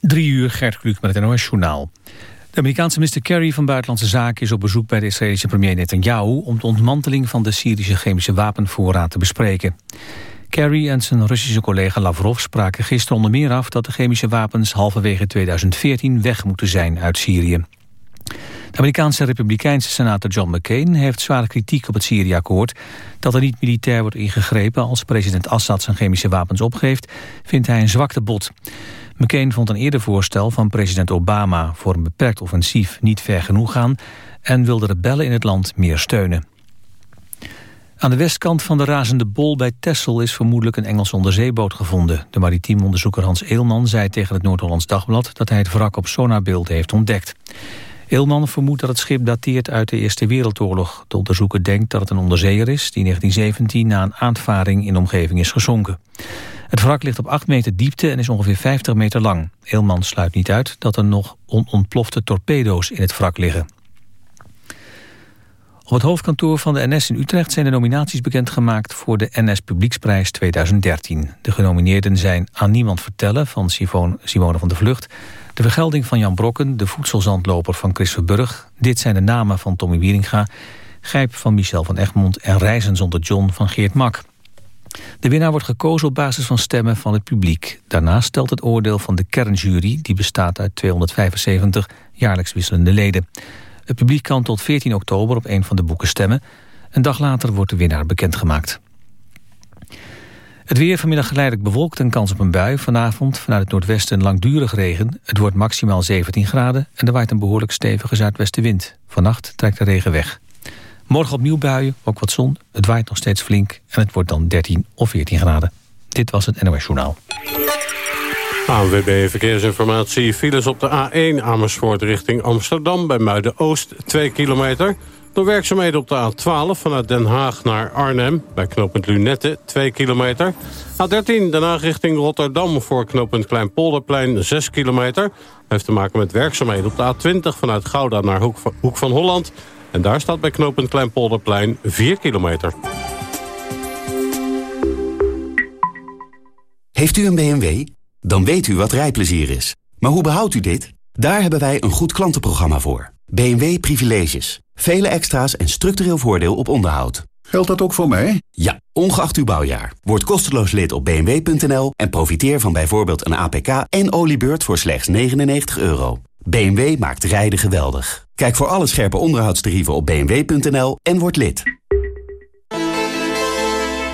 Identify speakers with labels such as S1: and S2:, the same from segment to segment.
S1: Drie uur, Gert Kluk met het NOS Journaal. De Amerikaanse minister Kerry van Buitenlandse Zaken is op bezoek bij de Israëlische premier Netanyahu om de ontmanteling van de Syrische chemische wapenvoorraad te bespreken. Kerry en zijn Russische collega Lavrov spraken gisteren onder meer af dat de chemische wapens halverwege 2014 weg moeten zijn uit Syrië. De Amerikaanse republikeinse senator John McCain heeft zware kritiek op het Syrië-akkoord. Dat er niet militair wordt ingegrepen als president Assad zijn chemische wapens opgeeft, vindt hij een zwaktebod. McCain vond een eerder voorstel van president Obama voor een beperkt offensief niet ver genoeg gaan en wilde rebellen in het land meer steunen. Aan de westkant van de razende bol bij Texel is vermoedelijk een Engelse onderzeeboot gevonden. De maritiem onderzoeker Hans Eelman zei tegen het Noord-Hollands Dagblad dat hij het wrak op sonarbeelden heeft ontdekt. Eelman vermoedt dat het schip dateert uit de Eerste Wereldoorlog. De onderzoeker denkt dat het een onderzeeër is die in 1917 na een aanvaring in de omgeving is gezonken. Het wrak ligt op 8 meter diepte en is ongeveer 50 meter lang. Eelman sluit niet uit dat er nog onontplofte torpedo's in het wrak liggen. Op het hoofdkantoor van de NS in Utrecht zijn de nominaties bekendgemaakt voor de NS Publieksprijs 2013. De genomineerden zijn Aan Niemand Vertellen van Simone van der Vlucht, De Vergelding van Jan Brokken, De Voedselzandloper van Chris Verburg. Dit zijn de namen van Tommy Wieringa, Gijp van Michel van Egmond en Reizen zonder John van Geert Mak. De winnaar wordt gekozen op basis van stemmen van het publiek. Daarnaast stelt het oordeel van de kernjury, die bestaat uit 275 jaarlijks wisselende leden. Het publiek kan tot 14 oktober op een van de boeken stemmen. Een dag later wordt de winnaar bekendgemaakt. Het weer vanmiddag geleidelijk bewolkt en kans op een bui. Vanavond vanuit het noordwesten langdurig regen. Het wordt maximaal 17 graden en er waait een behoorlijk stevige zuidwestenwind. Vannacht trekt de regen weg. Morgen opnieuw buien, ook wat zon. Het waait nog steeds flink en het wordt dan 13 of 14 graden. Dit was het NOS Journaal.
S2: ANWB Verkeersinformatie. Files op de A1 Amersfoort richting Amsterdam bij Muiden-Oost 2 kilometer. Door werkzaamheden op de A12 vanuit Den Haag naar Arnhem bij knooppunt Lunette 2 kilometer. A13 Den Haag richting Rotterdam voor knooppunt Kleinpolderplein 6 kilometer. Heeft te maken met werkzaamheden op de A20 vanuit Gouda naar Hoek van Holland. En daar staat bij knooppunt Kleinpolderplein 4 kilometer.
S3: Heeft u een BMW? Dan weet u wat rijplezier is. Maar hoe behoudt u dit? Daar hebben wij een goed klantenprogramma voor. BMW Privileges. Vele extra's en structureel voordeel op onderhoud.
S4: Geldt dat ook voor mij?
S3: Ja, ongeacht uw bouwjaar. Word kosteloos lid op bmw.nl en profiteer van bijvoorbeeld een APK en oliebeurt voor slechts 99 euro. BMW maakt rijden geweldig. Kijk voor alle scherpe onderhoudstarieven op bmw.nl en word lid.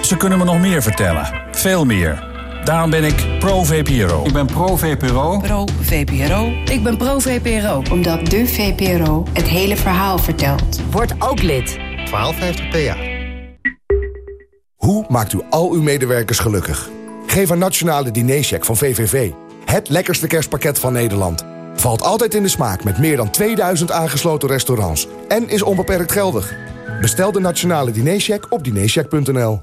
S5: Ze kunnen me nog meer vertellen. Veel meer. Daarom ben ik pro-VPRO.
S6: Ik ben pro-VPRO.
S7: Pro-VPRO. Ik ben pro-VPRO.
S8: Omdat de VPRO het hele verhaal vertelt.
S9: Word ook lid.
S10: 1250 PA.
S11: Hoe maakt u al uw medewerkers gelukkig? Geef een nationale dinercheck van VVV. Het lekkerste kerstpakket van Nederland. Valt altijd in de smaak met meer dan 2000 aangesloten restaurants. En is onbeperkt geldig. Bestel de nationale dinercheck op dinercheck.nl.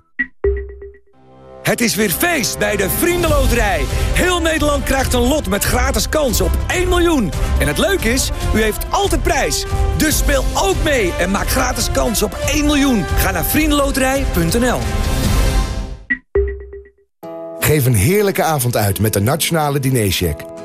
S12: Het is weer feest bij de Vriendenloterij. Heel Nederland krijgt een lot met gratis kans op 1 miljoen. En het leuke is, u heeft altijd prijs. Dus speel ook mee en maak gratis kans op 1 miljoen. Ga naar vriendenloterij.nl
S11: Geef een heerlijke avond uit met de Nationale Dinercheck.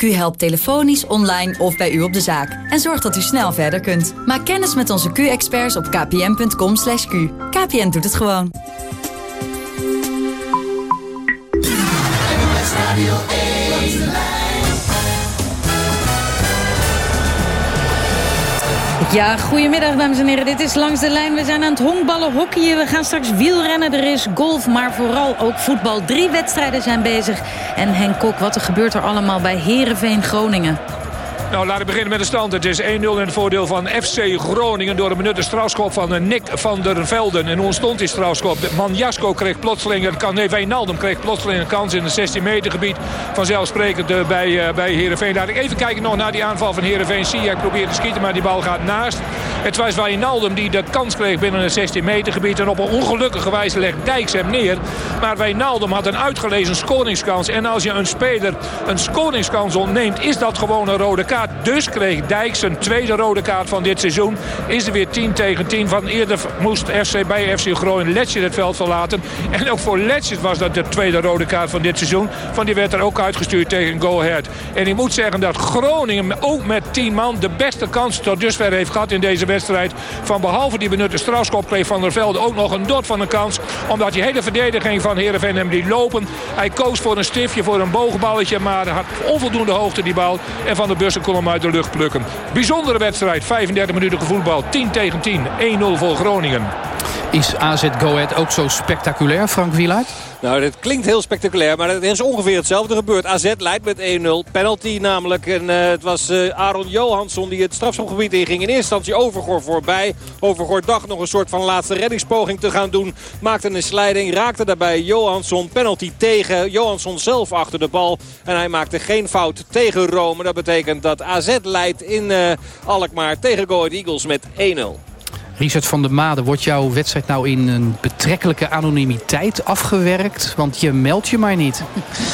S13: Q helpt telefonisch, online of bij u op de zaak. En zorgt dat u snel verder kunt. Maak kennis met onze Q-experts op kpn.com. /q. KPN doet het gewoon.
S14: Ja, goedemiddag dames en heren. Dit is Langs de Lijn. We zijn aan het honkballen, hockeyen. We gaan straks wielrennen. Er is golf, maar vooral ook voetbal. Drie wedstrijden zijn bezig. En Henk Kok, wat er gebeurt er allemaal bij Herenveen Groningen?
S15: Nou, laten we beginnen met de stand. Het is 1-0 in het voordeel van FC Groningen... door een benutte strafschop van eh, Nick van der Velden. En hoe ontstond die strafschop? Manjasko kreeg plotseling een kans. Nee, Wijnaldum kreeg plotseling een kans in het 16 meter gebied. Vanzelfsprekend uh, bij, uh, bij Heerenveen. Laat ik even kijken nog naar die aanval van Heerenveen. Sijak probeert te schieten, maar die bal gaat naast. Het was Wijnaldum die de kans kreeg binnen het 16 meter gebied. En op een ongelukkige wijze legt Dijks hem neer. Maar Wijnaldum had een uitgelezen scoringskans. En als je een speler een scoringskans ontneemt, is dat gewoon een rode kaart. Dus kreeg Dijks een tweede rode kaart van dit seizoen. Is er weer 10 tegen 10. Van eerder moest FC bij FC Groningen Letje het veld verlaten. En ook voor Letje was dat de tweede rode kaart van dit seizoen. Van die werd er ook uitgestuurd tegen Go Ahead. En ik moet zeggen dat Groningen ook met 10 man de beste kans tot dusver heeft gehad in deze wedstrijd. Van behalve die benutte strafschop kreeg Van der Velde ook nog een dot van een kans. Omdat die hele verdediging van Heerenveen hem die lopen. Hij koos voor een stiftje, voor een boogballetje. Maar had onvoldoende hoogte die bal. En Van der Bussen hem uit de lucht plukken. Bijzondere wedstrijd. 35 minuten gevoetbal. 10 tegen 10. 1-0 voor Groningen.
S4: Is AZ Go Ahead ook zo spectaculair, Frank Wieluid?
S6: Nou, dit klinkt heel spectaculair, maar het is ongeveer hetzelfde gebeurd. AZ leidt met 1-0. Penalty namelijk. En uh, het was uh, Aaron Johansson die het strafschopgebied inging. In eerste instantie Overgoor voorbij. Overgoor dacht nog een soort van laatste reddingspoging te gaan doen. Maakte een slijding, raakte daarbij Johansson. Penalty tegen. Johansson zelf achter de bal. En hij maakte geen fout tegen Rome. Dat betekent dat AZ leidt in uh, Alkmaar tegen Go Ahead Eagles met 1-0.
S4: Richard van der Made, wordt jouw wedstrijd nou in een betrekkelijke anonimiteit afgewerkt? Want je meldt je maar niet.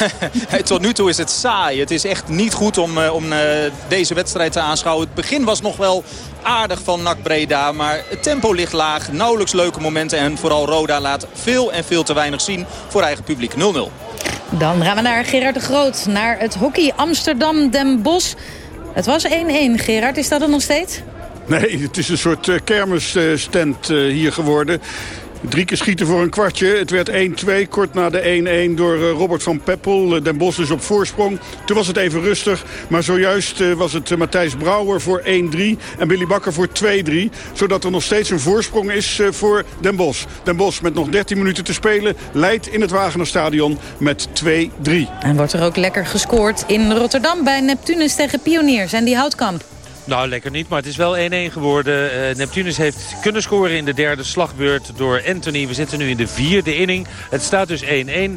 S9: Tot nu toe is het saai. Het is echt niet goed om, om uh, deze wedstrijd te aanschouwen. Het begin was nog wel aardig van NAC Breda. Maar het tempo ligt laag. Nauwelijks leuke momenten. En vooral Roda laat veel en veel te weinig zien voor eigen publiek 0-0.
S14: Dan gaan we naar Gerard de Groot. Naar het hockey Amsterdam Den Bosch. Het was 1-1. Gerard, is dat er nog steeds?
S10: Nee, het is een soort uh, kermisstand uh, hier geworden. Drie keer schieten voor een kwartje. Het werd 1-2, kort na de 1-1 door uh, Robert van Peppel. Den Bosch is op voorsprong. Toen was het even rustig. Maar zojuist was het Matthijs Brouwer voor 1-3 en Billy Bakker voor 2-3. Zodat er nog steeds een voorsprong is voor Den Bosch. Den Bosch met nog 13 minuten te spelen leidt in het Wagenerstadion met 2-3.
S14: En wordt er ook lekker gescoord in Rotterdam bij Neptunus tegen Pioniers en die Houtkamp.
S16: Nou, lekker niet, maar het is wel 1-1 geworden. Uh, Neptunus heeft kunnen scoren in de derde slagbeurt door Anthony. We zitten nu in de vierde inning. Het staat dus 1-1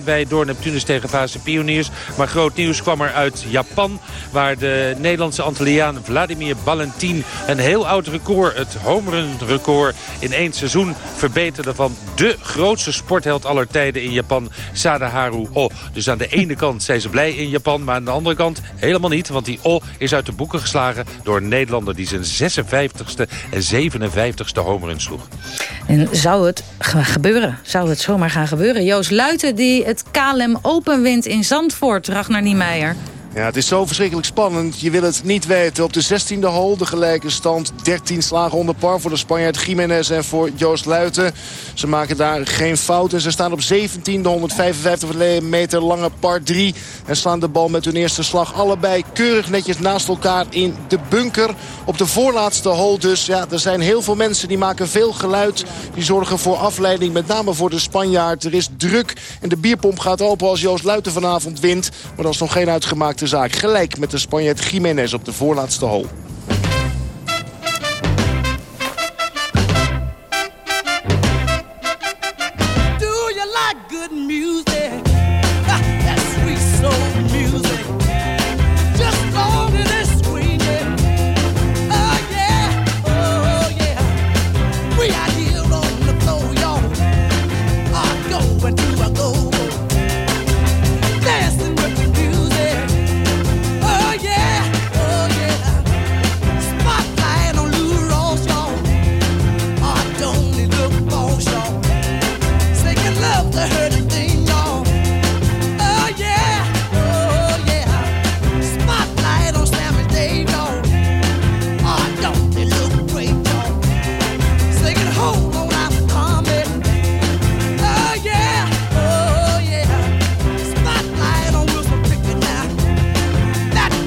S16: bij door Neptunus tegen Fase Pioniers. Maar groot nieuws kwam er uit Japan... waar de Nederlandse Antilliaan Vladimir Valentin... een heel oud record, het homerun record in één seizoen verbeterde... van de grootste sportheld aller tijden in Japan, Sadaharu O. Dus aan de ene kant zijn ze blij in Japan... maar aan de andere kant helemaal niet... want die O is uit de boeken geslagen door Nederland Nederlander die zijn 56ste en 57ste homerun sloeg.
S14: En zou het gebeuren? Zou het zomaar gaan gebeuren? Joost Luiten die het KLM Open wint in Zandvoort, Ragnar Niemeyer.
S17: Ja, het is zo verschrikkelijk spannend. Je wil het niet weten. Op de 16e hole de gelijke stand. 13 slagen onder par voor de Spanjaard Jiménez en voor Joost Luiten. Ze maken daar geen fout. En ze staan op 17e, 155 meter lange par 3. En slaan de bal met hun eerste slag allebei keurig netjes naast elkaar in de bunker. Op de voorlaatste hole dus. Ja, er zijn heel veel mensen die maken veel geluid. Die zorgen voor afleiding, met name voor de Spanjaard. Er is druk en de bierpomp gaat open als Joost Luiten vanavond wint. Maar dat is nog geen uitgemaakte de zaak. Gelijk met de Spanjaard Jiménez op de voorlaatste hole.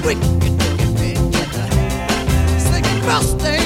S14: wicked, wicked, wicked, wicked. Singing, busting.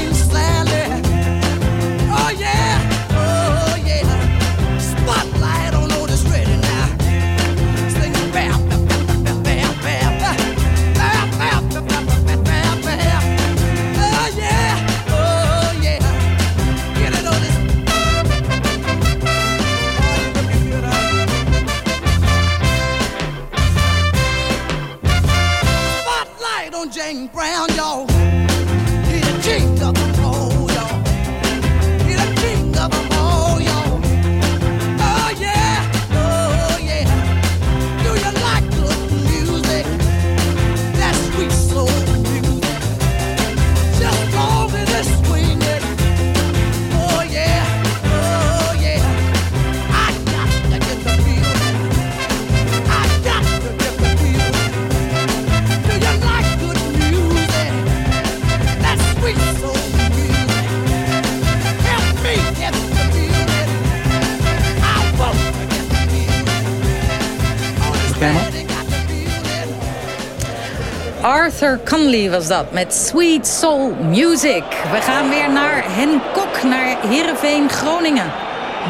S14: Was dat met Sweet Soul Music. We gaan weer naar Hen Kok, naar Heerenveen Groningen.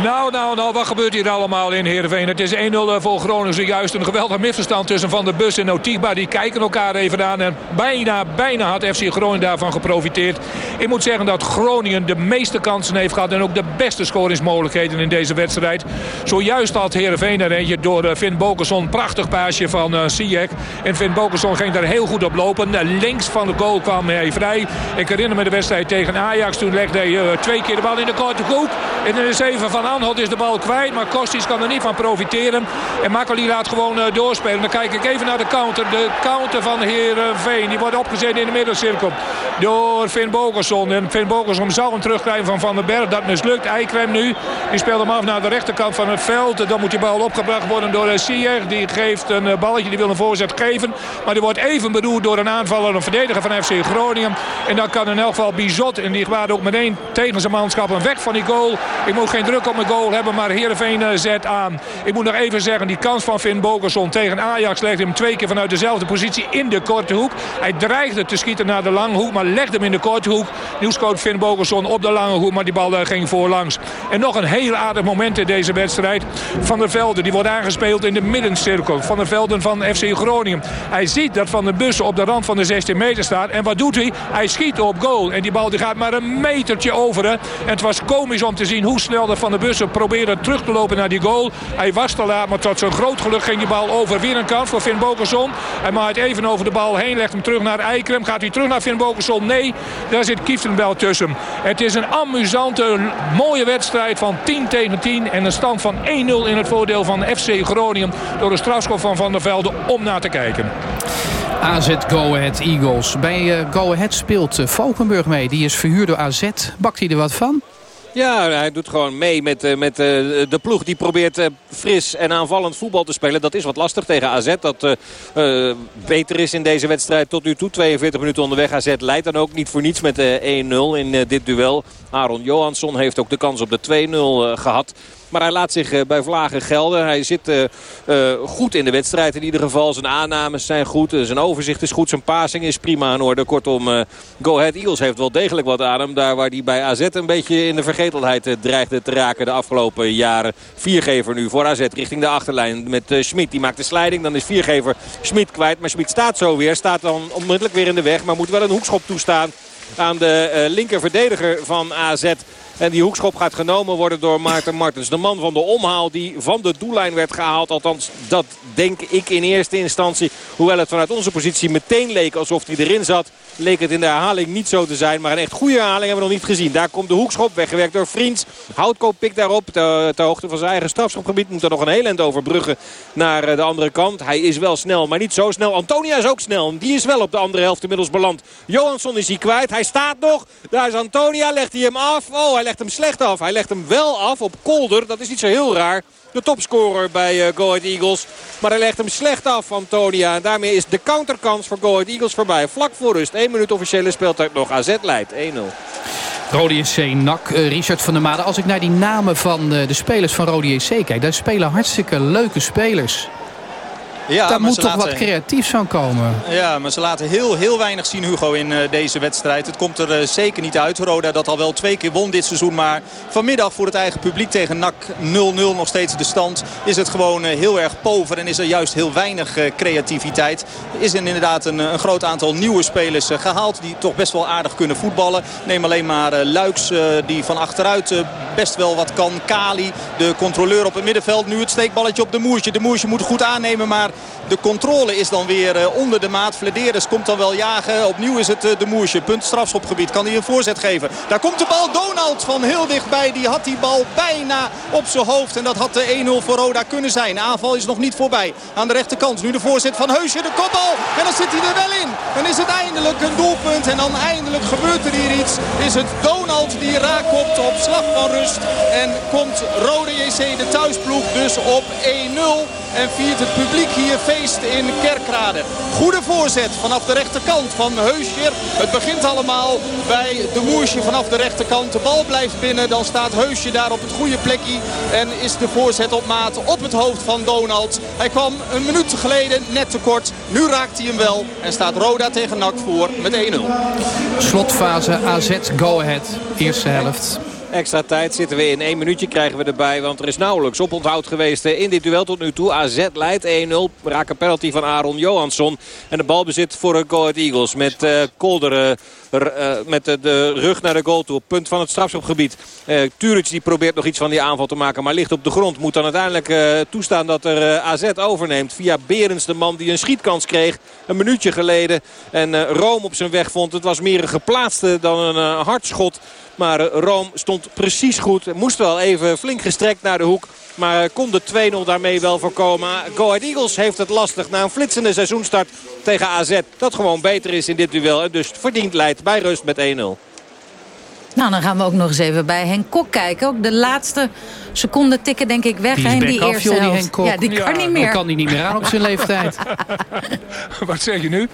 S15: Nou, nou, nou, wat gebeurt hier allemaal in Heerenveen? Het is 1-0 voor Groningen. Zojuist een geweldig misverstand tussen Van der Bus en Otiba. Die kijken elkaar even aan. En bijna, bijna had FC Groningen daarvan geprofiteerd. Ik moet zeggen dat Groningen de meeste kansen heeft gehad. En ook de beste scoringsmogelijkheden in deze wedstrijd. Zojuist had Heerenveen er eentje door eh, Finn Bokerson. Prachtig paasje van uh, Sijek. En Finn Bokerson ging daar heel goed op lopen. Uh, links van de goal kwam hij vrij. Ik herinner me de wedstrijd tegen Ajax. Toen legde hij twee keer de bal in de korte hoek. En dan is van Anholt is de bal kwijt. Maar Kostis kan er niet van profiteren. En Makkeli laat gewoon uh, doorspelen. Dan kijk ik even naar de counter. De counter van Heerenveen. Die wordt opgezet in de middencirkel. Door Finn Bogerson. En Finn Bogerson zou hem terugkrijgen van Van den Berg. Dat mislukt. Eikrem nu. Die speelt hem af naar de rechterkant van het veld. Dan moet die bal opgebracht worden door uh, Sier. Die geeft een uh, balletje. Die wil een voorzet geven. Maar die wordt even bedoeld door een aanvaller. Een verdediger van FC Groningen. En dan kan in elk geval Bizot. En die gaat ook meteen tegen zijn manschappen weg van die goal. Ik moet geen druk op mijn goal hebben. Maar Heerenveen uh, zet aan. Ik moet nog even zeggen. Die kans van Finn Bogerson tegen Ajax legt hem twee keer vanuit dezelfde positie in de korte hoek. Hij dreigde te schieten naar de lange hoek. Maar legde hem in de korte hoek. Scoot Finn Bogerson op de lange hoek. Maar die bal uh, ging voorlangs. En nog een heel aardig moment in deze wedstrijd. Van der Velden. Die wordt aangespeeld in de middencirkel. Van der Velden van FC Groningen. Hij ziet dat Van der Bussen op de rand van de 16 meter staat. En wat doet hij? Hij schiet op goal. En die bal die gaat maar een metertje over. En het was komisch om te zien hoe snel dat Van der Bussen probeerde terug te lopen naar die goal. Hij was te laat, maar tot zijn groot geluk ging die bal over. Weer een kant voor Finn Bokerson. Hij maait even over de bal heen, legt hem terug naar Eikrem. Gaat hij terug naar Finn Bokerson? Nee, daar zit Kieftenbel tussen. Het is een amusante, mooie wedstrijd van 10 tegen 10. En een stand van 1-0 in het voordeel van FC Groningen. Door de strafschop van Van der Velde om naar te kijken.
S4: AZ Go Ahead Eagles. Bij uh, Go Ahead speelt uh, Valkenburg mee. Die is verhuurd door AZ. Bakt hij er wat van?
S6: Ja, hij doet gewoon mee met, uh, met uh, de ploeg. Die probeert uh, fris en aanvallend voetbal te spelen. Dat is wat lastig tegen AZ. Dat beter is in deze wedstrijd tot nu toe. 42 minuten onderweg. AZ leidt dan ook niet voor niets met 1-0 in dit duel. Aaron Johansson heeft ook de kans op de 2-0 gehad. Maar hij laat zich bij Vlagen gelden. Hij zit uh, uh, goed in de wedstrijd in ieder geval. Zijn aannames zijn goed. Zijn overzicht is goed. Zijn passing is prima in orde. Kortom, Go Ahead Eagles heeft wel degelijk wat aan hem. Daar waar hij bij AZ een beetje in de vergetelheid dreigde te raken de afgelopen jaren. Viergever nu voor AZ richting de achterlijn met Schmid. Die maakt de slijding. Dan is viergever Schmid kwijt. Maar Schmid staat zo weer. Staat dan onmiddellijk weer in de weg. Maar moet wel een hoekschop toestaan aan de linker verdediger van AZ. En die hoekschop gaat genomen worden door Maarten Martens. De man van de omhaal die van de doellijn werd gehaald. Althans, dat denk ik in eerste instantie. Hoewel het vanuit onze positie meteen leek alsof hij erin zat. Leek het in de herhaling niet zo te zijn. Maar een echt goede herhaling hebben we nog niet gezien. Daar komt de hoekschop weggewerkt door Vriends. Houtkoop pikt daarop. Ter, hoogte van zijn eigen strafschopgebied. Moet er nog een heel eind overbruggen naar de andere kant. Hij is wel snel, maar niet zo snel. Antonia is ook snel. Die is wel op de andere helft inmiddels beland. Johansson is hier kwijt. Hij staat nog. Daar is Antonia. Legt hij hem af. Oh, hij legt hem slecht af. Hij legt hem wel af op Kolder. Dat is niet zo heel raar. De topscorer bij uh, Go Ahead Eagles. Maar hij legt hem slecht af, Antonia. En daarmee is de counterkans voor Go Ahead Eagles voorbij. Vlak voor rust. 1 minuut officiële speeltijd nog. AZ leidt 1-0.
S4: Rode SC, NAC, uh, Richard van der Made. Als ik naar die namen van uh, de spelers van Rode SC kijk... daar spelen hartstikke leuke spelers.
S9: Ja,
S4: Daar moet toch
S9: laten...
S4: wat creatiefs van komen.
S9: Ja, maar ze laten heel, heel weinig zien, Hugo, in uh, deze wedstrijd. Het komt er uh, zeker niet uit. Roda dat al wel twee keer won dit seizoen. Maar vanmiddag voor het eigen publiek tegen NAC 0-0 nog steeds de stand. Is het gewoon uh, heel erg pover en is er juist heel weinig creativiteit. Is er inderdaad een, een groot aantal nieuwe spelers gehaald. Die toch best wel aardig kunnen voetballen. Neem alleen maar Luiks die van achteruit best wel wat kan. Kali, de controleur op het middenveld. Nu het steekballetje op de Moersje. De Moersje moet goed aannemen, maar... De controle is dan weer uh, onder de maat. Flederis komt dan wel jagen. Opnieuw is het uh, de Moersje. Punt strafschopgebied. Kan hij een voorzet geven. Daar komt de bal. Donald van heel dichtbij. Die had die bal bijna op zijn hoofd. En dat had de 1-0 voor Roda kunnen zijn. Aanval is nog niet voorbij. Aan de rechterkant. Nu de voorzet van Heusje. De kopbal. En dan zit hij er wel in. Dan is het eindelijk een doelpunt. En dan eindelijk gebeurt er hier iets. Is het Donald die raakt op slag van rust. En komt Rode JC de thuisploeg dus op 1-0. En viert het publiek hier feest in Kerkrade. Goede voorzet vanaf de rechterkant van Heusje. Het begint allemaal bij de Moersje vanaf de rechterkant. De bal blijft binnen. Dan staat Heusje daar op het goede plekje. En is de voorzet op maat op het hoofd van Donald. Hij kwam een minuut geleden net te kort. Nu raakt hij hem wel. En staat Roda tegen NAC voor met 1-0.
S4: Slotfase AZ Go Ahead. Eerste helft.
S6: Extra tijd zitten we in. één minuutje krijgen we erbij. Want er is nauwelijks oponthoud geweest in dit duel tot nu toe. AZ leidt 1-0. Raken penalty van Aaron Johansson. En de bal bezit voor Go Ahead Eagles. Met uh, Kolder uh, met de, de, rug naar de goal toe. Op punt van het strafschopgebied. Uh, die probeert nog iets van die aanval te maken. Maar ligt op de grond. Moet dan uiteindelijk toestaan dat er AZ overneemt. Via Berens de man die een schietkans kreeg. Een minuutje geleden. En Rome op zijn weg vond. Het was meer een geplaatste dan een hard schot. Maar Rome stond precies goed. Moest wel even flink gestrekt naar de hoek. Maar kon de 2-0 daarmee wel voorkomen. Go Ahead Eagles heeft het lastig na een flitsende seizoenstart tegen AZ. Dat gewoon beter is in dit duel. En dus verdient leidt bij rust met 1-0.
S14: Nou, dan gaan we ook nog eens even bij Henk Kok kijken. Ook de laatste seconden tikken denk ik weg
S4: die
S14: in die eerste
S4: die
S14: helft.
S4: Henk Kok.
S14: Ja, die kan niet meer.
S4: Dan kan hij niet meer aan op zijn leeftijd.
S15: Wat zeg je nu?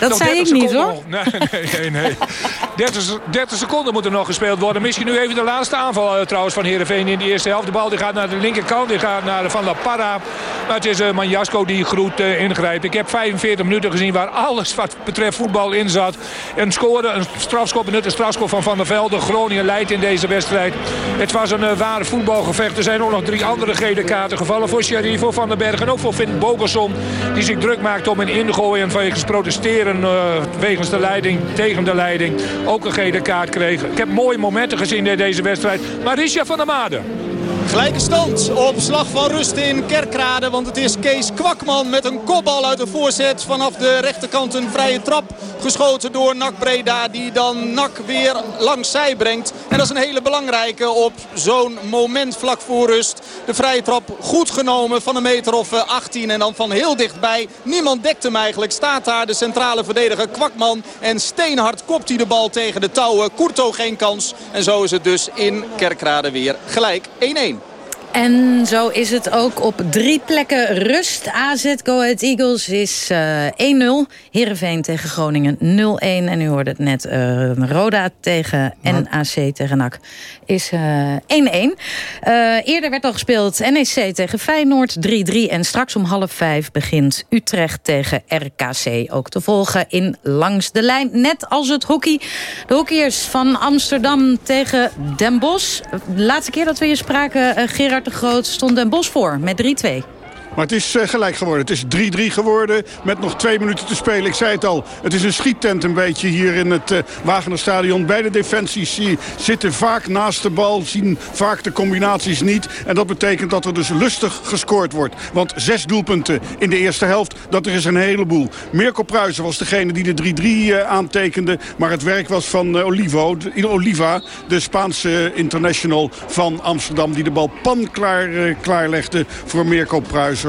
S14: Dat
S15: Nog
S14: zei
S15: 30
S14: ik niet, hoor.
S15: nog. Nee, nee, nee. nee. 30, se- 30 seconden moet er nog gespeeld worden. Misschien nu even de laatste aanval eh, trouwens van Heerenveen in de eerste helft. De bal die gaat naar de linkerkant. Die gaat naar Van La Parra. Maar het is eh, Manjasko die goed eh, ingrijpt. Ik heb 45 minuten gezien waar alles wat betreft voetbal in zat. Een score, een strafschop, een nutte strafschop van Van der Velde. Groningen leidt in deze wedstrijd. Het was een eh, ware voetbalgevecht. Er zijn ook nog drie andere gele kaarten gevallen. Voor Sherry, voor Van den Berg en ook voor Finn Bogerson. Die zich druk maakt om een ingooien wegens protesteren eh, wegens de leiding, tegen de leiding. Ook een gele kaart kreeg. Ik heb mooie momenten gezien in deze wedstrijd. Maar Richard van der Made.
S9: Gelijke stand op slag van rust in Kerkrade. Want het is Kees Kwakman met een kopbal uit de voorzet. Vanaf de rechterkant een vrije trap geschoten door Nak Breda. Die dan Nak weer langs zij brengt. En dat is een hele belangrijke op zo'n moment vlak voor rust. De vrije trap goed genomen van een meter of eh, 18. En dan van heel dichtbij. Niemand dekt hem eigenlijk. Staat daar de centrale verdediger Kwakman. En steenhard kopt hij de bal tegen de touwen. Kurto geen kans. En zo is het dus in Kerkrade weer gelijk 1-1.
S14: En zo is het ook op drie plekken rust. AZ Go Ahead Eagles is eh 1-0. Heerenveen tegen Groningen 0-1. En u hoorde het net, eh, Roda tegen NAC tegen NAC is eh 1-1. Eh, eerder werd al gespeeld NEC tegen Feyenoord 3-3. En straks om half vijf begint Utrecht tegen RKC. Ook te volgen in Langs de Lijn. Net als het hockey. De hockeyers van Amsterdam tegen Den Bosch. De laatste keer dat we hier spraken, eh, Gerard de Groot, stond Den Bosch voor met 3-2.
S10: Maar het is eh, gelijk geworden. Het is 3-3 geworden met nog twee minuten te spelen. Ik zei het al, het is een schiettent een beetje hier in het uh, Wagenerstadion. Beide defensies zitten vaak naast de bal, zien vaak de combinaties niet. En dat betekent dat er dus lustig gescoord wordt. Want zes doelpunten in de eerste helft, dat er is een heleboel. Mirko Pruijzen was degene die de 3-3 eh, aantekende. Maar het werk was van eh, Olivo, Oliva, de Spaanse international van Amsterdam... die de bal pan klaar, eh, klaarlegde voor Mirko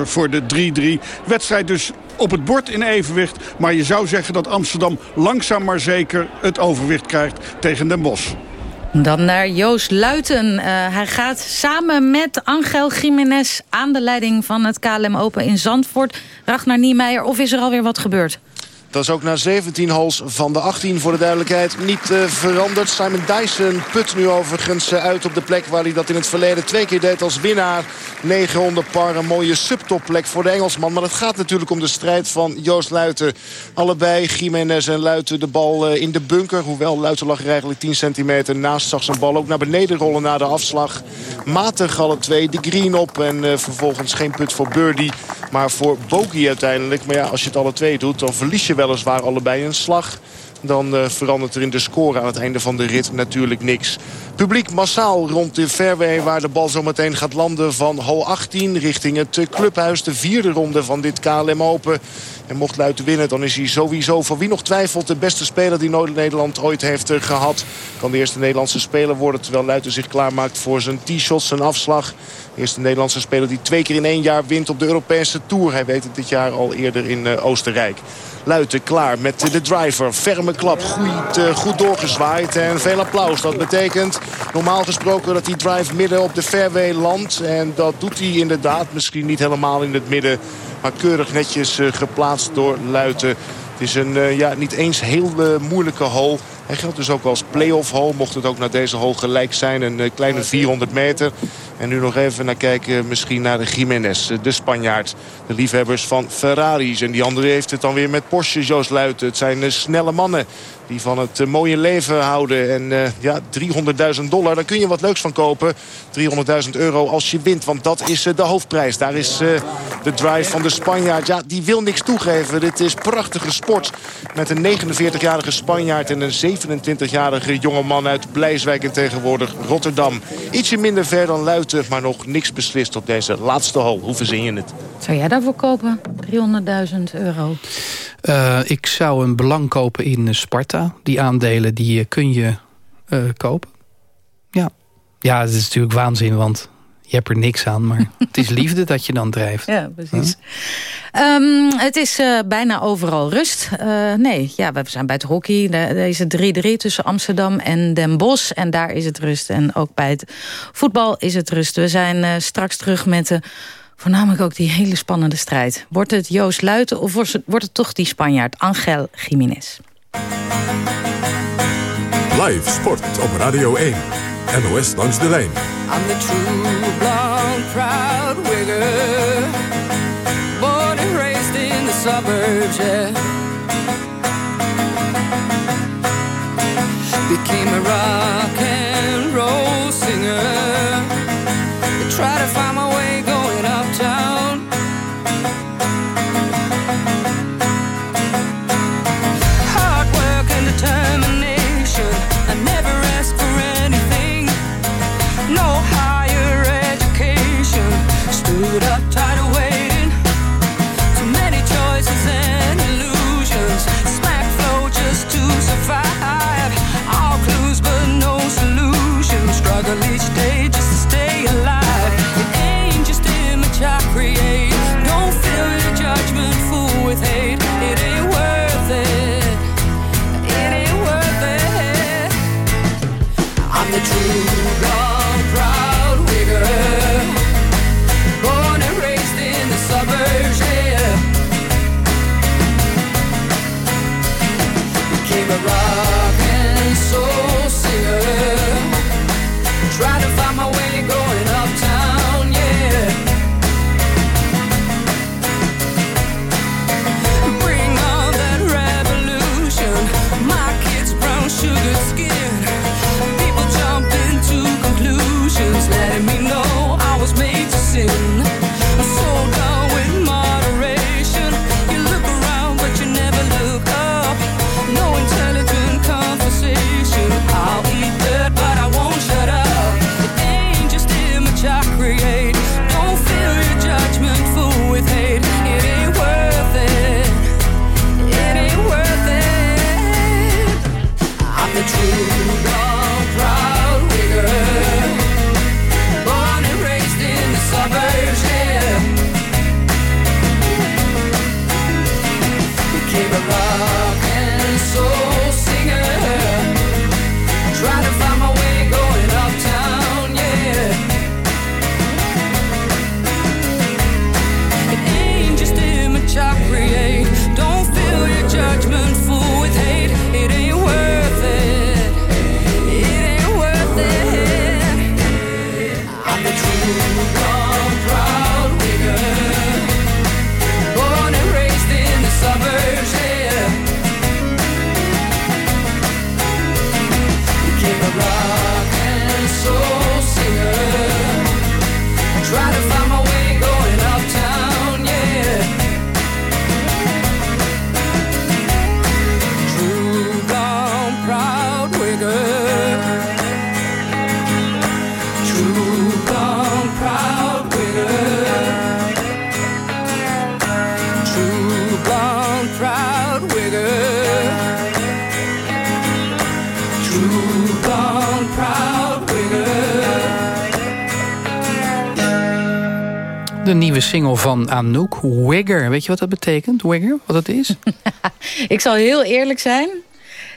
S10: Voor de 3-3. Wedstrijd dus op het bord in evenwicht. Maar je zou zeggen dat Amsterdam langzaam maar zeker het overwicht krijgt tegen Den Bosch.
S14: Dan naar Joost Luiten. Eh, hij gaat samen met Angel Jiménez aan de leiding van het KLM Open in Zandvoort. Ragnar Niemeyer, of is er alweer wat gebeurd?
S17: Dat is ook na 17 holes van de 18 voor de duidelijkheid niet eh, veranderd. Simon Dyson put nu overigens eh, uit op de plek waar hij dat in het verleden twee keer deed als winnaar. 9 onder par, een mooie subtopplek voor de Engelsman. Maar het gaat natuurlijk om de strijd van Joost Luiten. Allebei, Jiménez en Luiten, de bal eh, in de bunker. Hoewel Luiten lag er eigenlijk 10 centimeter naast. Zag zijn bal ook naar beneden rollen na de afslag. Matig alle twee, de green op. En vervolgens geen put voor birdie, maar voor bogey uiteindelijk. Maar ja, als je het alle twee doet, dan verlies je weliswaar allebei een slag. Dan eh, verandert er in de score aan het einde van de rit natuurlijk niks. Publiek massaal rond de fairway waar de bal zo meteen gaat landen van hole 18 richting het eh, clubhuis. De vierde ronde van dit KLM Open. En mocht Luiten winnen, dan is hij sowieso, voor wie nog twijfelt, de beste speler die Nederland ooit heeft eh, gehad. Kan de eerste Nederlandse speler worden, terwijl Luiten zich klaarmaakt voor zijn t-shot, zijn afslag. De eerste Nederlandse speler die twee keer in één jaar wint op de Europese Tour. Hij weet het dit jaar al eerder in Oostenrijk. Luiten klaar met de driver. Ferme klap, goed, uh, goed doorgezwaaid en veel applaus. Dat betekent normaal gesproken dat die drive midden op de fairway landt. En dat doet hij inderdaad. Misschien niet helemaal in het midden. Maar keurig netjes uh, geplaatst door Luiten. Het is een uh, ja, niet eens heel moeilijke hole. Hij geldt dus ook als play-off hole. Mocht het ook naar deze hole gelijk zijn. Een kleine 400 meter. En nu nog even naar kijken misschien naar de Jiménez, de Spanjaard. De liefhebbers van Ferraris. En die andere heeft het dan weer met Porsche, Joost Luiten. Het zijn snelle mannen die van het uh, mooie leven houden. En uh, ja, 300.000 dollar, daar kun je wat leuks van kopen. 300.000 euro als je wint, want dat is de hoofdprijs. Daar is de drive van de Spanjaard. Ja, die wil niks toegeven. Dit is prachtige sport. Met een 49-jarige Spanjaard en een 27-jarige jongeman uit Blijswijk en tegenwoordig Rotterdam. Ietsje minder ver dan Maar nog niks beslist op deze laatste hole. Hoe verzin je het?
S14: Zou jij daarvoor kopen? 300.000 euro.
S4: Uh, ik zou een belang kopen in Sparta. Die aandelen die kun je uh, kopen. Ja. ja, het is natuurlijk waanzin, want je hebt er niks aan. Maar het is liefde dat je dan drijft.
S14: Ja, precies. Huh? Um, het is uh, bijna overal rust. Uh, nee, ja, we zijn bij het hockey. Deze 3-3 tussen Amsterdam en Den Bosch. En daar is het rust. En ook bij het voetbal is het rust. We zijn uh, straks terug met de Voornamelijk ook die hele spannende strijd. Wordt het Joost Luiten of wordt het toch die Spanjaard Angel Jiménez?
S18: Live sport op Radio 1. NOS langs de lijn. I'm the true blonde proud wigger. Born and raised in the suburbs, yeah. Became a rock and roll singer. Try to find my way going uptown. Struggle each day
S4: van Anouk, Wigger. Weet je wat dat betekent, Wigger? Wat dat is?
S14: ik zal heel eerlijk zijn.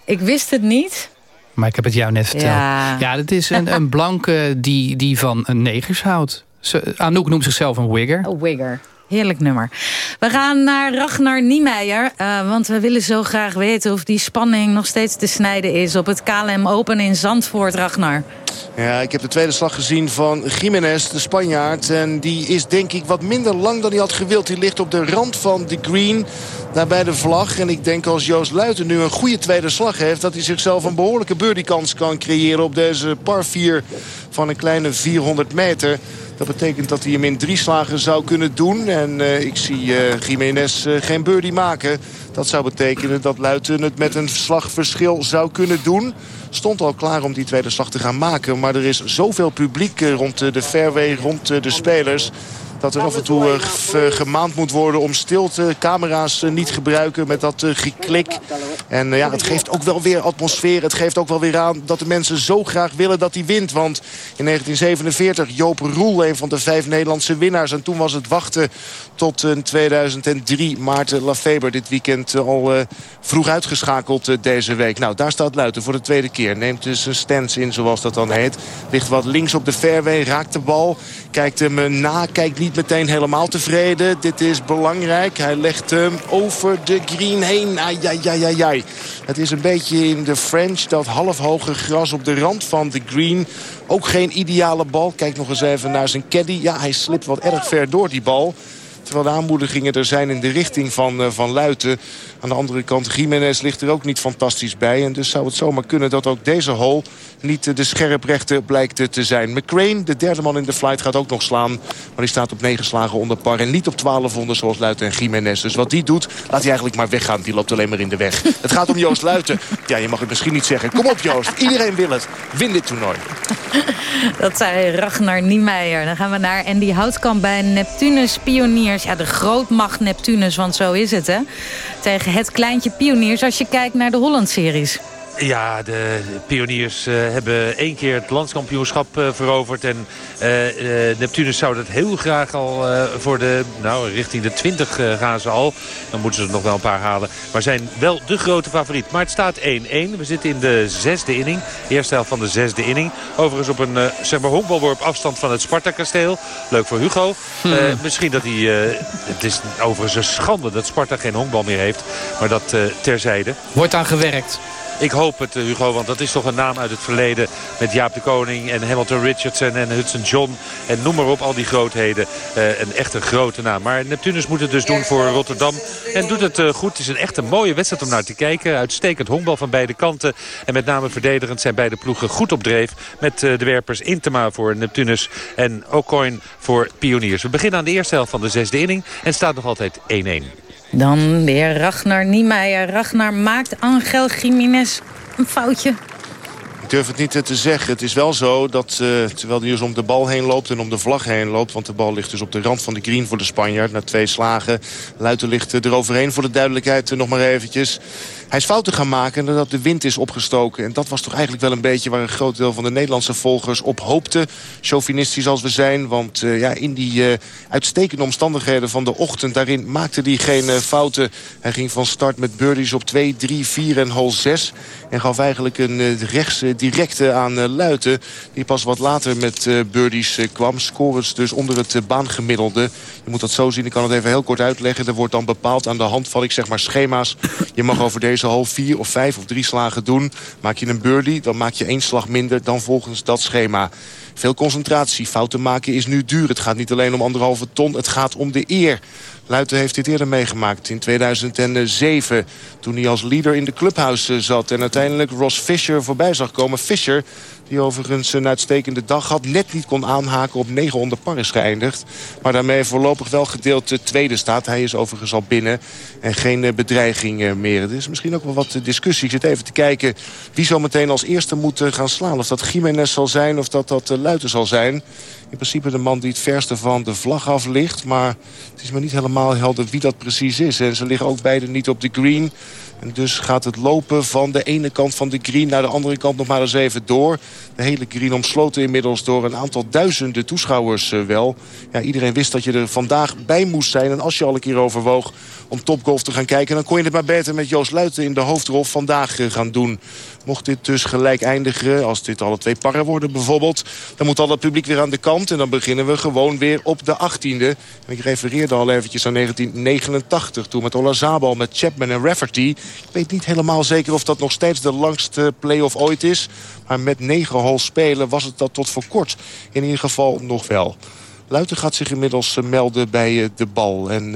S14: Ik wist het niet.
S4: Maar ik heb het jou net verteld. Ja, ja dat is een, een blanke die, die van een negers houdt. Anouk noemt zichzelf een wigger.
S14: Een wigger. Heerlijk nummer. We gaan naar Ragnar Niemeyer. Uh, want we willen zo graag weten of die spanning nog steeds te snijden is... op het KLM Open in Zandvoort, Ragnar.
S17: Ja, ik heb de tweede slag gezien van Jiménez, de Spanjaard. En die is denk ik wat minder lang dan hij had gewild. Die ligt op de rand van de green, daar bij de vlag. En ik denk als Joost Luiten nu een goede tweede slag heeft... dat hij zichzelf een behoorlijke birdiekans kan creëren op deze par 4 van een kleine 400 meter. Dat betekent dat hij hem in drie slagen zou kunnen doen. En uh, ik zie uh, Jiménez uh, geen birdie maken. Dat zou betekenen dat Luiten het met een slagverschil zou kunnen doen. Stond al klaar om die tweede slag te gaan maken. Maar er is zoveel publiek rond de fairway, rond de spelers dat er af en toe uh, gemaand moet worden om stilte. Camera's uh, niet gebruiken met dat geklik. En ja, het geeft ook wel weer atmosfeer. Het geeft ook wel weer aan dat de mensen zo graag willen dat hij wint. Want in 1947 Joop Roel, een van de vijf Nederlandse winnaars. En toen was het wachten tot in 2003. Maarten Lafeber dit weekend al vroeg uitgeschakeld deze week. Nou, daar staat Luiten voor de tweede keer. Neemt dus een stance in, zoals dat dan heet. Ligt wat links op de fairway, raakt de bal. Kijkt hem na, kijkt niet meteen helemaal tevreden. Dit is belangrijk. Hij legt hem over de green heen. Ai, ai, ai, ai, ai. Het is een beetje in de French, dat halfhoge gras op de rand van de green. Ook geen ideale bal. Kijk nog eens even naar zijn caddy. Ja, hij slipt wat erg ver door die bal. Terwijl de aanmoedigingen er zijn in de richting van, uh, van Luiten. Aan de andere kant, Jiménez ligt er ook niet fantastisch bij. En dus zou het zomaar kunnen dat ook deze hole niet de scherprechter blijkt te zijn. McCrane, de derde man in de flight, gaat ook nog slaan. Maar die staat op negen slagen onder par. En niet op 1200 zoals Luiten en Jiménez. Dus wat die doet, laat hij eigenlijk maar weggaan. Die loopt alleen maar in de weg. het gaat om Joost Luiten. Ja, je mag het misschien niet zeggen. Kom op Joost, iedereen wil het. Win dit toernooi.
S14: Dat zei Ragnar Niemeyer. Dan gaan we naar Andy Houtkamp bij Neptunus Pioniers. Ja, de grootmacht Neptunus, want zo is het, hè? Tegen het kleintje Pioniers als je kijkt naar de Holland-series.
S16: Ja, de pioniers uh, hebben één keer het landskampioenschap uh, veroverd. En uh, Neptunus zou dat heel graag al voor de, nou, richting de 20 gaan ze al. Dan moeten ze er nog wel een paar halen. Maar zijn wel de grote favoriet. Maar het staat 1-1. We zitten in de zesde inning. Eerste helft van de zesde inning. Overigens op een zeg maar honkbalworp afstand van het Sparta-kasteel. Leuk voor Hugo. Hmm. misschien dat hij... het is overigens een schande dat Sparta geen honkbal meer heeft. Maar dat terzijde.
S4: Wordt aan gewerkt.
S16: Ik hoop het, Hugo, want dat is toch een naam uit het verleden... met Jaap de Koning en Hamilton Richardson en Hudson John... en noem maar op, al die grootheden. Uh, een echte grote naam. Maar Neptunus moet het dus doen voor Rotterdam. En doet het uh, goed. Het is een echt mooie wedstrijd om naar te kijken. Uitstekend honkbal van beide kanten. En met name verdedigend zijn beide ploegen goed op dreef... met de werpers Intema voor Neptunus en Ocoin voor Pioniers. We beginnen aan de eerste helft van de zesde inning... en staat nog altijd 1-1.
S14: Dan weer Ragnar Niemeyer. Ragnar maakt Angel Jiménez een foutje.
S17: Ik durf het niet te zeggen. Het is wel zo dat uh, terwijl hij dus om de bal heen loopt en om de vlag heen loopt... want de bal ligt dus op de rand van de green voor de Spanjaard... na twee slagen. Luiten ligt eroverheen voor de duidelijkheid nog maar eventjes. Hij is fouten gaan maken nadat de wind is opgestoken. En dat was toch eigenlijk wel een beetje waar een groot deel van de Nederlandse volgers op hoopte. Chauvinistisch als we zijn. Want uh, ja, in die uh, uitstekende omstandigheden van de ochtend... daarin maakte hij geen uh, fouten. Hij ging van start met birdies op 2, 3, 4 en hole 6. En gaf eigenlijk een rechts directe aan Luiten. Die pas wat later met birdies kwam. Scores dus onder het baangemiddelde. Je moet dat zo zien. Ik kan het even heel kort uitleggen. Er wordt dan bepaald aan de hand van, ik zeg maar, schema's. Je mag over deze deze hal vier of vijf of drie slagen doen. Maak je een birdie, dan maak je één slag minder dan volgens dat schema. Veel concentratie, fouten maken is nu duur. Het gaat niet alleen om anderhalve ton, het gaat om de eer. Luiten heeft dit eerder meegemaakt in 2007. Toen hij als leader in de clubhuis zat. En uiteindelijk Ross Fisher voorbij zag komen. Fisher die overigens een uitstekende dag had. Net niet kon aanhaken op 900 par is geëindigd. Maar daarmee voorlopig wel gedeeld tweede staat. Hij is overigens al binnen. En geen eh, bedreiging eh, meer. Er is misschien ook wel wat discussie. Ik zit even te kijken wie zo meteen als eerste moet eh, gaan slaan. Of dat Jiménez zal zijn of dat dat Luiten zal zijn. In principe de man die het verste van de vlag af ligt. Maar het is me niet helemaal helder wie dat precies is. En ze liggen ook beide niet op de green. En dus gaat het lopen van de ene kant van de green naar de andere kant nog maar eens even door. De hele green omsloten inmiddels door een aantal duizenden toeschouwers eh, wel. Ja, iedereen wist dat je er vandaag bij moest zijn. En als je al een keer overwoog om topgolf te gaan kijken... dan kon je het maar beter met Joost Luiten in de hoofdrol vandaag eh, gaan doen. Mocht dit dus gelijk eindigen, als dit alle twee parren worden bijvoorbeeld... dan moet al het publiek weer aan de kant en dan beginnen we gewoon weer op de 18e. En ik refereerde al eventjes aan 1989, toen met Ola Zabal, met Chapman en Rafferty. Ik weet niet helemaal zeker of dat nog steeds de langste play-off ooit is. Maar met negen holes spelen was het dat tot voor kort in ieder geval nog wel. Luiten gaat zich inmiddels eh, melden bij eh, de bal. En uh,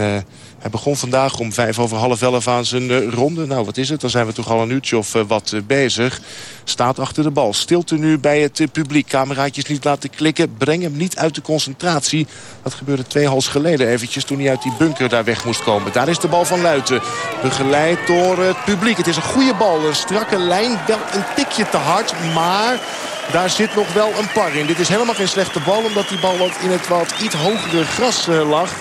S17: hij begon vandaag om vijf over half elf aan zijn ronde. Nou, wat is het? Dan zijn we toch al een uurtje of wat bezig. Staat achter de bal. Stilte nu bij het publiek. Cameraatjes niet laten klikken. Breng hem niet uit de concentratie. Dat gebeurde twee hals geleden eventjes toen hij uit die bunker daar weg moest komen. Daar is de bal van Luiten. Begeleid door het publiek. Het is een goede bal. Een strakke lijn. Wel een tikje te hard. Maar daar zit nog wel een par in. Dit is helemaal geen slechte bal, omdat die bal wat in het wat iets hogere gras uh, lag.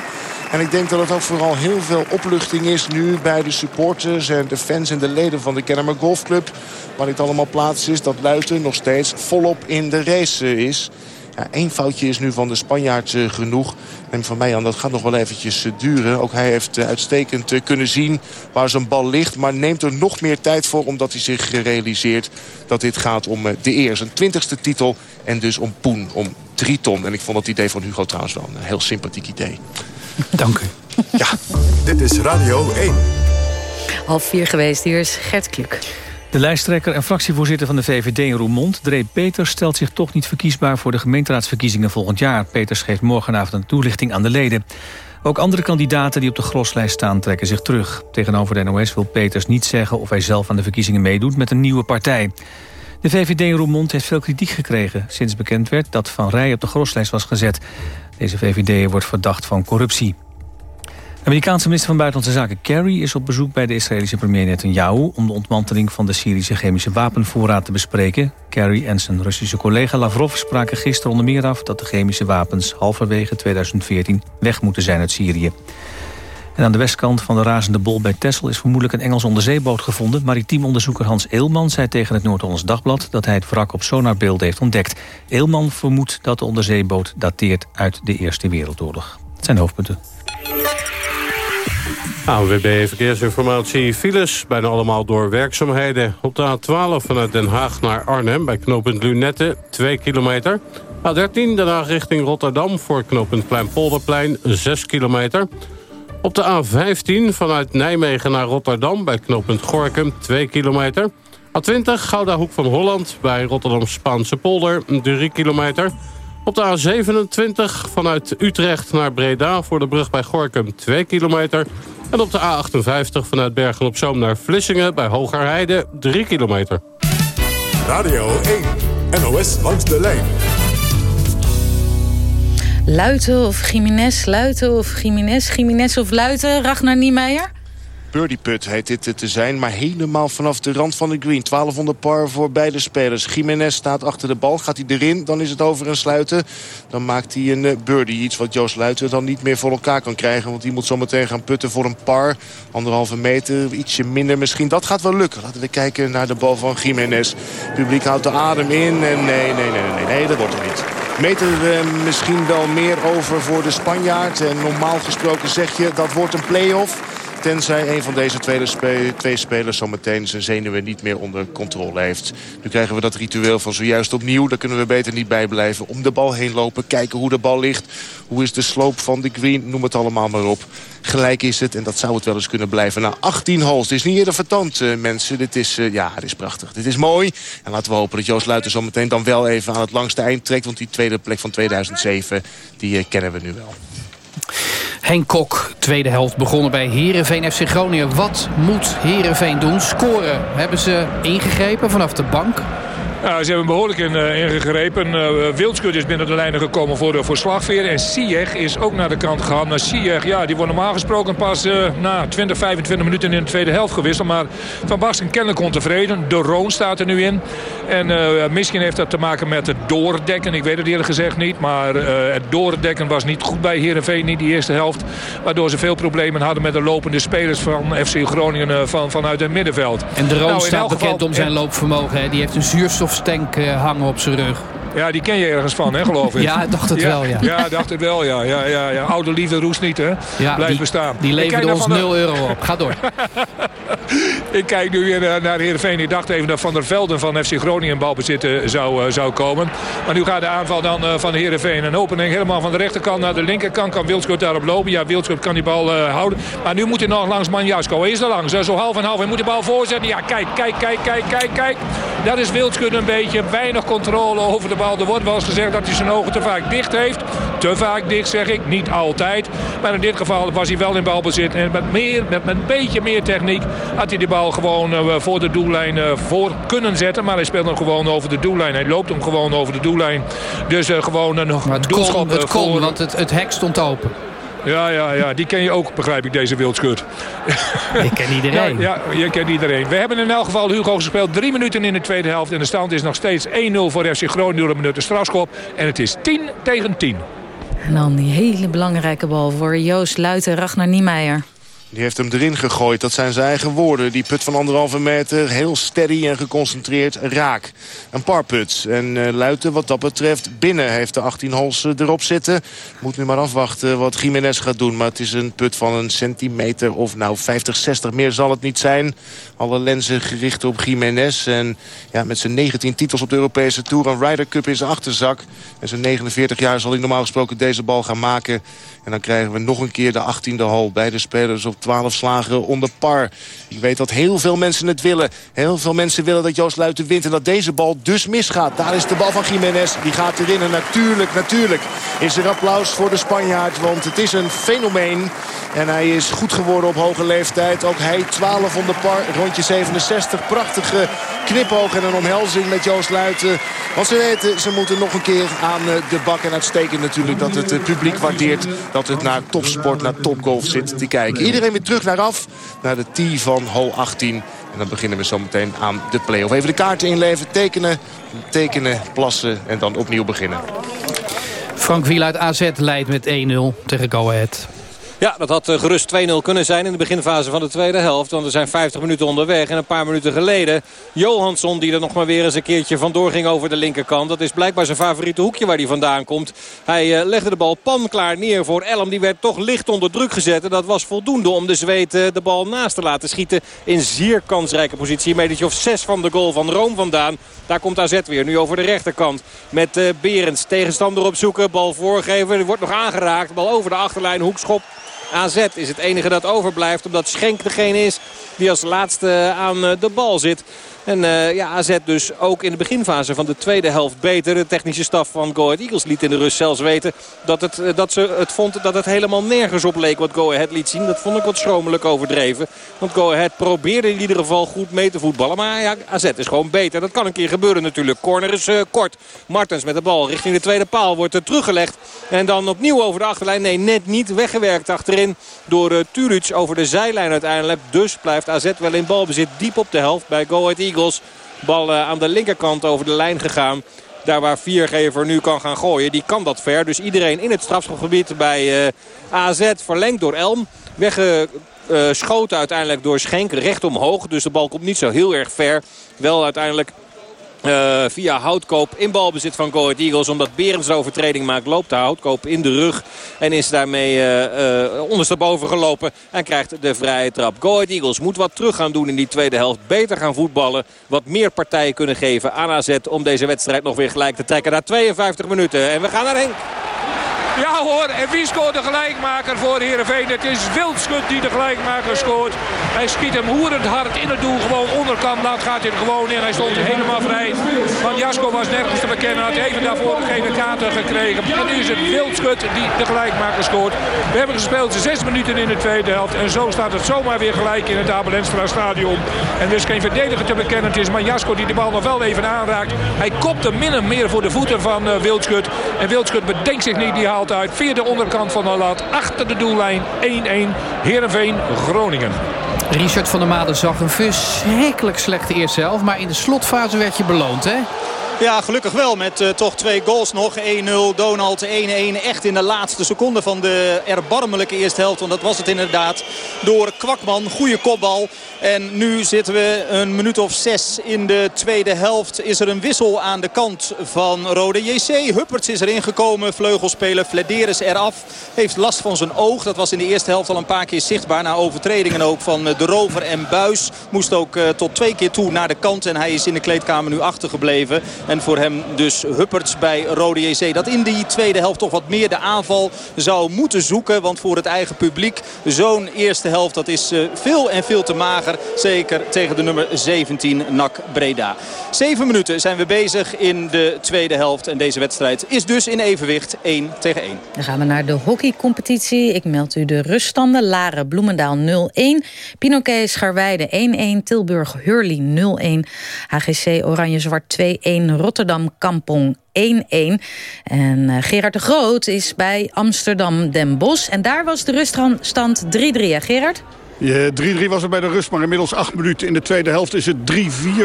S17: En ik denk dat het ook vooral heel veel opluchting is nu bij de supporters en de fans en de leden van de Kennemer Golfclub. Waar dit allemaal plaats is, dat Luiten nog steeds volop in de race is. Ja, Eén foutje is nu van de Spanjaard uh, genoeg. Neem van mij aan, dat gaat nog wel eventjes uh, duren. Ook hij heeft uh, uitstekend kunnen zien waar zijn bal ligt. Maar neemt er nog meer tijd voor omdat hij zich realiseert... dat dit gaat om de eer. Zijn twintigste titel en dus om Poen, om drie ton. En ik vond het idee van Hugo trouwens wel een heel sympathiek idee.
S4: Dank u.
S17: Ja,
S19: dit is Radio 1.
S14: Half vier geweest, hier is Gert Kluk.
S1: De lijsttrekker en fractievoorzitter van de VVD in Roermond, Dree Peters, stelt zich toch niet verkiesbaar voor de gemeenteraadsverkiezingen volgend jaar. Peters geeft morgenavond een toelichting aan de leden. Ook andere kandidaten die op de groslijst staan trekken zich terug. Tegenover de NOS wil Peters niet zeggen of hij zelf aan de verkiezingen meedoet met een nieuwe partij. De VVD in Roermond heeft veel kritiek gekregen sinds bekend werd dat Van Rij op de groslijst was gezet. Deze VVD wordt verdacht van corruptie. Amerikaanse minister van Buitenlandse Zaken Kerry is op bezoek bij de Israëlische premier Netanyahu om de ontmanteling van de Syrische chemische wapenvoorraad te bespreken. Kerry en zijn Russische collega Lavrov spraken gisteren onder meer af dat de chemische wapens halverwege 2014 weg moeten zijn uit Syrië. En aan de westkant van de razende bol bij Texel is vermoedelijk een Engels onderzeeboot gevonden. Maritiem onderzoeker Hans Eelman zei tegen het Noord-Hollands Dagblad dat hij het wrak op sonarbeelden heeft ontdekt. Eelman vermoedt dat de onderzeeboot dateert uit de Eerste Wereldoorlog. Dat zijn de hoofdpunten.
S2: ANWB Verkeersinformatie. Files, bijna allemaal door werkzaamheden. Op de A12 vanuit Den Haag naar Arnhem bij knooppunt Lunette, 2 kilometer. A13 Den Haag richting Rotterdam voor knooppunt Kleinpolderplein, 6 kilometer. Op de A15 vanuit Nijmegen naar Rotterdam bij knooppunt Gorkum, 2 kilometer. A20 Gouda Hoek van Holland bij Rotterdam Spaanse polder, 3 kilometer. Op de A27 vanuit Utrecht naar Breda voor de brug bij Gorkum 2 kilometer. En op de A58 vanuit Bergen-op-Zoom naar Vlissingen bij Hogerheide 3 kilometer.
S19: Radio 1, NOS langs de lijn.
S14: Luiten of Jiménez, Luiten of Jiménez, Jiménez of Luiten, Ragnar Niemeyer?
S17: Birdie Put heet dit te zijn, maar helemaal vanaf de rand van de green. 1200 par voor beide spelers. Jiménez staat achter de bal, gaat hij erin, dan is het over en sluiten. Dan maakt hij een birdie, iets wat Joost Luiten dan niet meer voor elkaar kan krijgen. Want die moet zometeen gaan putten voor een par. Anderhalve meter, ietsje minder misschien. Dat gaat wel lukken. Laten we kijken naar de bal van Jiménez. Het publiek houdt de adem in en nee, nee, nee, nee, nee, dat wordt er niet. Meter eh, misschien wel meer over voor de Spanjaard. En normaal gesproken zeg je dat wordt een play-off. Tenzij een van deze twee, spe twee spelers zometeen zijn zenuwen niet meer onder controle heeft. Nu krijgen we dat ritueel van zojuist opnieuw. Daar kunnen we beter niet bij blijven. Om de bal heen lopen, kijken hoe de bal ligt. Hoe is de sloop van de green, noem het allemaal maar op. Gelijk is het en dat zou het wel eens kunnen blijven. Na 18 holes, het is niet eerder vertand uh, mensen. Dit is, uh, ja, dit is prachtig. Dit is mooi. En laten we hopen dat Joost Luiten zometeen dan wel even aan het langste eind trekt. Want die tweede plek van 2007, die uh, kennen we nu wel.
S4: Henk Kok, tweede helft begonnen bij Herenveen FC Groningen. Wat moet Herenveen doen? Scoren. Hebben ze ingegrepen vanaf de bank?
S15: Nou, ze hebben behoorlijk in, uh, ingegrepen. Uh, Wildskut is binnen de lijnen gekomen voor, voor Slagveer. En Sieg is ook naar de kant gegaan. Maar Sieg, ja, die wordt normaal gesproken pas uh, na 20, 25 minuten in de tweede helft gewisseld. Maar Van Basten kennelijk ontevreden. De Roon staat er nu in. En misschien heeft dat te maken met het doordekken. Ik weet het eerlijk gezegd niet. Maar het doordekken was niet goed bij Heerenveen in die eerste helft. Waardoor ze veel problemen hadden met de lopende spelers van FC Groningen van, vanuit het middenveld.
S4: En de Roon nou, staat bekend geval, om zijn loopvermogen. Hè? Die heeft een zuurstofstank uh, hangen op zijn rug.
S15: Ja, die ken je ergens van, hè, geloof ik.
S4: ja, dacht het
S15: ja,
S4: wel, ja.
S15: Ja, dacht het wel, ja. ja, ja, ja. Oude liefde roest niet, hè. Ja, Blijft
S4: die,
S15: bestaan.
S4: Die leverde ons 0 euro op. Ga door.
S15: ik kijk nu weer naar Heerenveen. Ik dacht even dat Van der Velden van FC Groningen in balbezit zou, uh, zou komen. Maar nu gaat de aanval dan uh, van Heerenveen. Een opening helemaal van de rechterkant naar de linkerkant. Kan Wildschut daarop lopen. Ja, Wildschut kan die bal uh, houden. Maar nu moet hij nog langs Manjasko. Hij is er langs. zo half en half. Hij moet de bal voorzetten. Ja, kijk, kijk, kijk, kijk, kijk, kijk. Dat is Wildschut een beetje. Weinig controle over de bal. Er wordt wel eens gezegd dat hij zijn ogen te vaak dicht heeft. Te vaak dicht zeg ik. Niet altijd. Maar in dit geval was hij wel in balbezit. En met, meer, met een beetje meer techniek had hij de bal gewoon uh, voor de doellijn uh, voor kunnen zetten. Maar hij speelt hem gewoon over de doellijn. Hij loopt hem gewoon over de doellijn. Dus uh, gewoon een
S4: het
S15: doelschop
S4: kon, het kon,
S15: voor...
S4: want het, het hek stond open.
S15: Ja, ja, ja, die ken je ook, begrijp ik, deze wildskut.
S4: Ik ken iedereen.
S15: Ja, ja, je kent iedereen. We hebben in elk geval Hugo gespeeld. Drie minuten in de tweede helft. En de stand is nog steeds 1-0 voor FC Groningen door een minuut de strafschop. En het is 10 tegen 10.
S14: En dan die hele belangrijke bal voor Joost Luiten, Ragnar Niemeyer.
S17: Die heeft hem erin gegooid. Dat zijn zijn eigen woorden. Die put van anderhalve meter. Heel steady en geconcentreerd. Raak. Een paar puts. En uh, Luiten wat dat betreft binnen. Heeft de 18 holes uh, erop zitten. Moet nu maar afwachten wat Jiménez gaat doen. Maar het is een put van een centimeter of nou 50, 60. Meer zal het niet zijn. Alle lenzen gericht op Jiménez. En ja, met zijn 19 titels op de Europese Tour. Een Ryder Cup in zijn achterzak. En zijn 49 jaar zal hij normaal gesproken deze bal gaan maken. En dan krijgen we nog een keer de 18e hole. Beide spelers op 12 slagen onder par. Ik weet dat heel veel mensen het willen. Heel veel mensen willen dat Joost Luiten wint. En dat deze bal dus misgaat. Daar is de bal van Jiménez. Die gaat erin. En natuurlijk, natuurlijk is er applaus voor de Spanjaard. Want het is een fenomeen. En hij is goed geworden op hoge leeftijd. Ook hij 12 onder par. Rondje 67. Prachtige knipoog en een omhelzing met Joost Luiten. Want ze weten, ze moeten nog een keer aan de bak. En uitstekend natuurlijk dat het publiek waardeert dat het naar topsport, naar topgolf zit te kijken. Iedereen weer terug naar af, naar de tee van hole 18. En dan beginnen we zo meteen aan de play-off. Even de kaarten inleveren, tekenen, tekenen, plassen en dan opnieuw beginnen.
S4: Frank Wiel uit AZ leidt met 1-0 tegen Go Ahead.
S6: Ja, dat had eh, gerust 2-0 kunnen zijn in de beginfase van de tweede helft. Want er zijn 50 minuten onderweg. En een paar minuten geleden Johansson die er nog maar weer eens een keertje vandoor ging over de linkerkant. Dat is blijkbaar zijn favoriete hoekje waar hij vandaan komt. Hij uh, legde de bal panklaar neer voor Elm. Die werd toch licht onder druk gezet. En dat was voldoende om de zweet uh, de bal naast te laten schieten. In zeer kansrijke positie. Een metertje of 6 van de goal van Room vandaan. Daar komt AZ weer. Nu over de rechterkant. Met Berends tegenstander opzoeken. Bal voorgeven. Er wordt nog aangeraakt. Bal over de achterlijn. Hoekschop AZ is het enige dat overblijft. Omdat Schenk degene is die als laatste aan de bal zit. En uh, ja, AZ dus ook in de beginfase van de tweede helft beter. De technische staf van Go Ahead Eagles liet in de rust zelfs weten... dat, het, uh, dat ze het vond dat het helemaal nergens op leek wat Go Ahead liet zien. Dat vond ik wat schromelijk overdreven. Want Go Ahead probeerde in ieder geval goed mee te voetballen. Maar ja, AZ is gewoon beter. Dat kan een keer gebeuren natuurlijk. Corner is uh, kort. Martens met de bal richting de tweede paal wordt er teruggelegd. En dan opnieuw over de achterlijn. Nee, net niet weggewerkt achterin door uh, over de zijlijn uiteindelijk. Dus blijft AZ wel in balbezit diep op de helft bij Go Ahead Eagles. Bal aan de linkerkant over de lijn gegaan. Daar waar Viergever nu kan gaan gooien. Die kan dat ver. Dus iedereen in het strafschopgebied bij uh, AZ verlengd door Elm. Weggeschoten uh, uiteindelijk door Schenk recht omhoog. Dus de bal komt niet zo heel erg ver. Wel uiteindelijk uh, via Houtkoop in balbezit van Go Eagles. Omdat Berends de overtreding maakt, loopt de Houtkoop in de rug. En is daarmee uh, uh, ondersteboven gelopen. En krijgt de vrije trap. Go Eagles moet wat terug gaan doen in die tweede helft. Beter gaan voetballen. Wat meer partijen kunnen geven aan AZ. Om deze wedstrijd nog weer gelijk te trekken. Na 52 minuten. En we gaan naar Henk.
S15: Ja hoor, en wie scoort de gelijkmaker voor Heerenveen? Het is Wildschut die de gelijkmaker scoort. Hij schiet hem hoerend hard in het doel. Gewoon onderkant laat gaat hij gewoon in. Hij stond helemaal vrij. Want Jasko was nergens te bekennen. Had even daarvoor geen kaarten gekregen. En nu is het Wildschut die de gelijkmaker scoort. We hebben gespeeld zes minuten in de tweede helft. En zo staat het zomaar weer gelijk in het Abel Enstra stadion. En dus geen verdediger te bekennen. Het is maar Jasko die de bal nog wel even aanraakt. Hij kopt hem min en meer voor de voeten van uh, Wildschut. En Wildschut bedenkt zich niet. Die haalt uit via de onderkant van de lat. Achter de doellijn 1-1. Heerenveen Groningen.
S4: Richard van der Maden zag een verschrikkelijk slechte eerste helft. Maar in de slotfase werd je beloond, hè?
S9: Ja, gelukkig wel met uh, toch twee goals nog. 1-0, Donald 1-1. Echt in de laatste seconde van de erbarmelijke eerste helft. Want dat was het inderdaad door Kwakman. Goede kopbal. En nu zitten we een minuut of zes in de tweede helft. Is er een wissel aan de kant van Rode JC. Hupperts is erin gekomen. Vleugelspeler Flederis eraf. Heeft last van zijn oog. Dat was in de eerste helft al een paar keer zichtbaar. Na overtredingen ook van de Rover en Buis. Moest ook uh, tot twee keer toe naar de kant. En hij is in de kleedkamer nu achtergebleven. En voor hem dus Hupperts bij Rode JC. Dat in die tweede helft toch wat meer de aanval zou moeten zoeken. Want voor het eigen publiek zo'n eerste helft dat is uh, veel en veel te mager. Zeker tegen de nummer 17 NAC Breda. Zeven minuten zijn we bezig in de tweede helft. En deze wedstrijd is dus in evenwicht 1 tegen 1.
S14: Dan gaan we naar de hockeycompetitie. Ik meld u de ruststanden. Laren Bloemendaal 0-1. Pinoquet Scharweide 1-1. Tilburg Hurley 0-1. HGC Oranje-Zwart 2-1. Rotterdam Kampong 1-1. En Gerard de Groot is bij Amsterdam Den Bosch. En daar was de ruststand 3-3. Gerard?
S10: 3-3 was er bij de rust, maar inmiddels 8 minuten in de tweede helft is het 3-4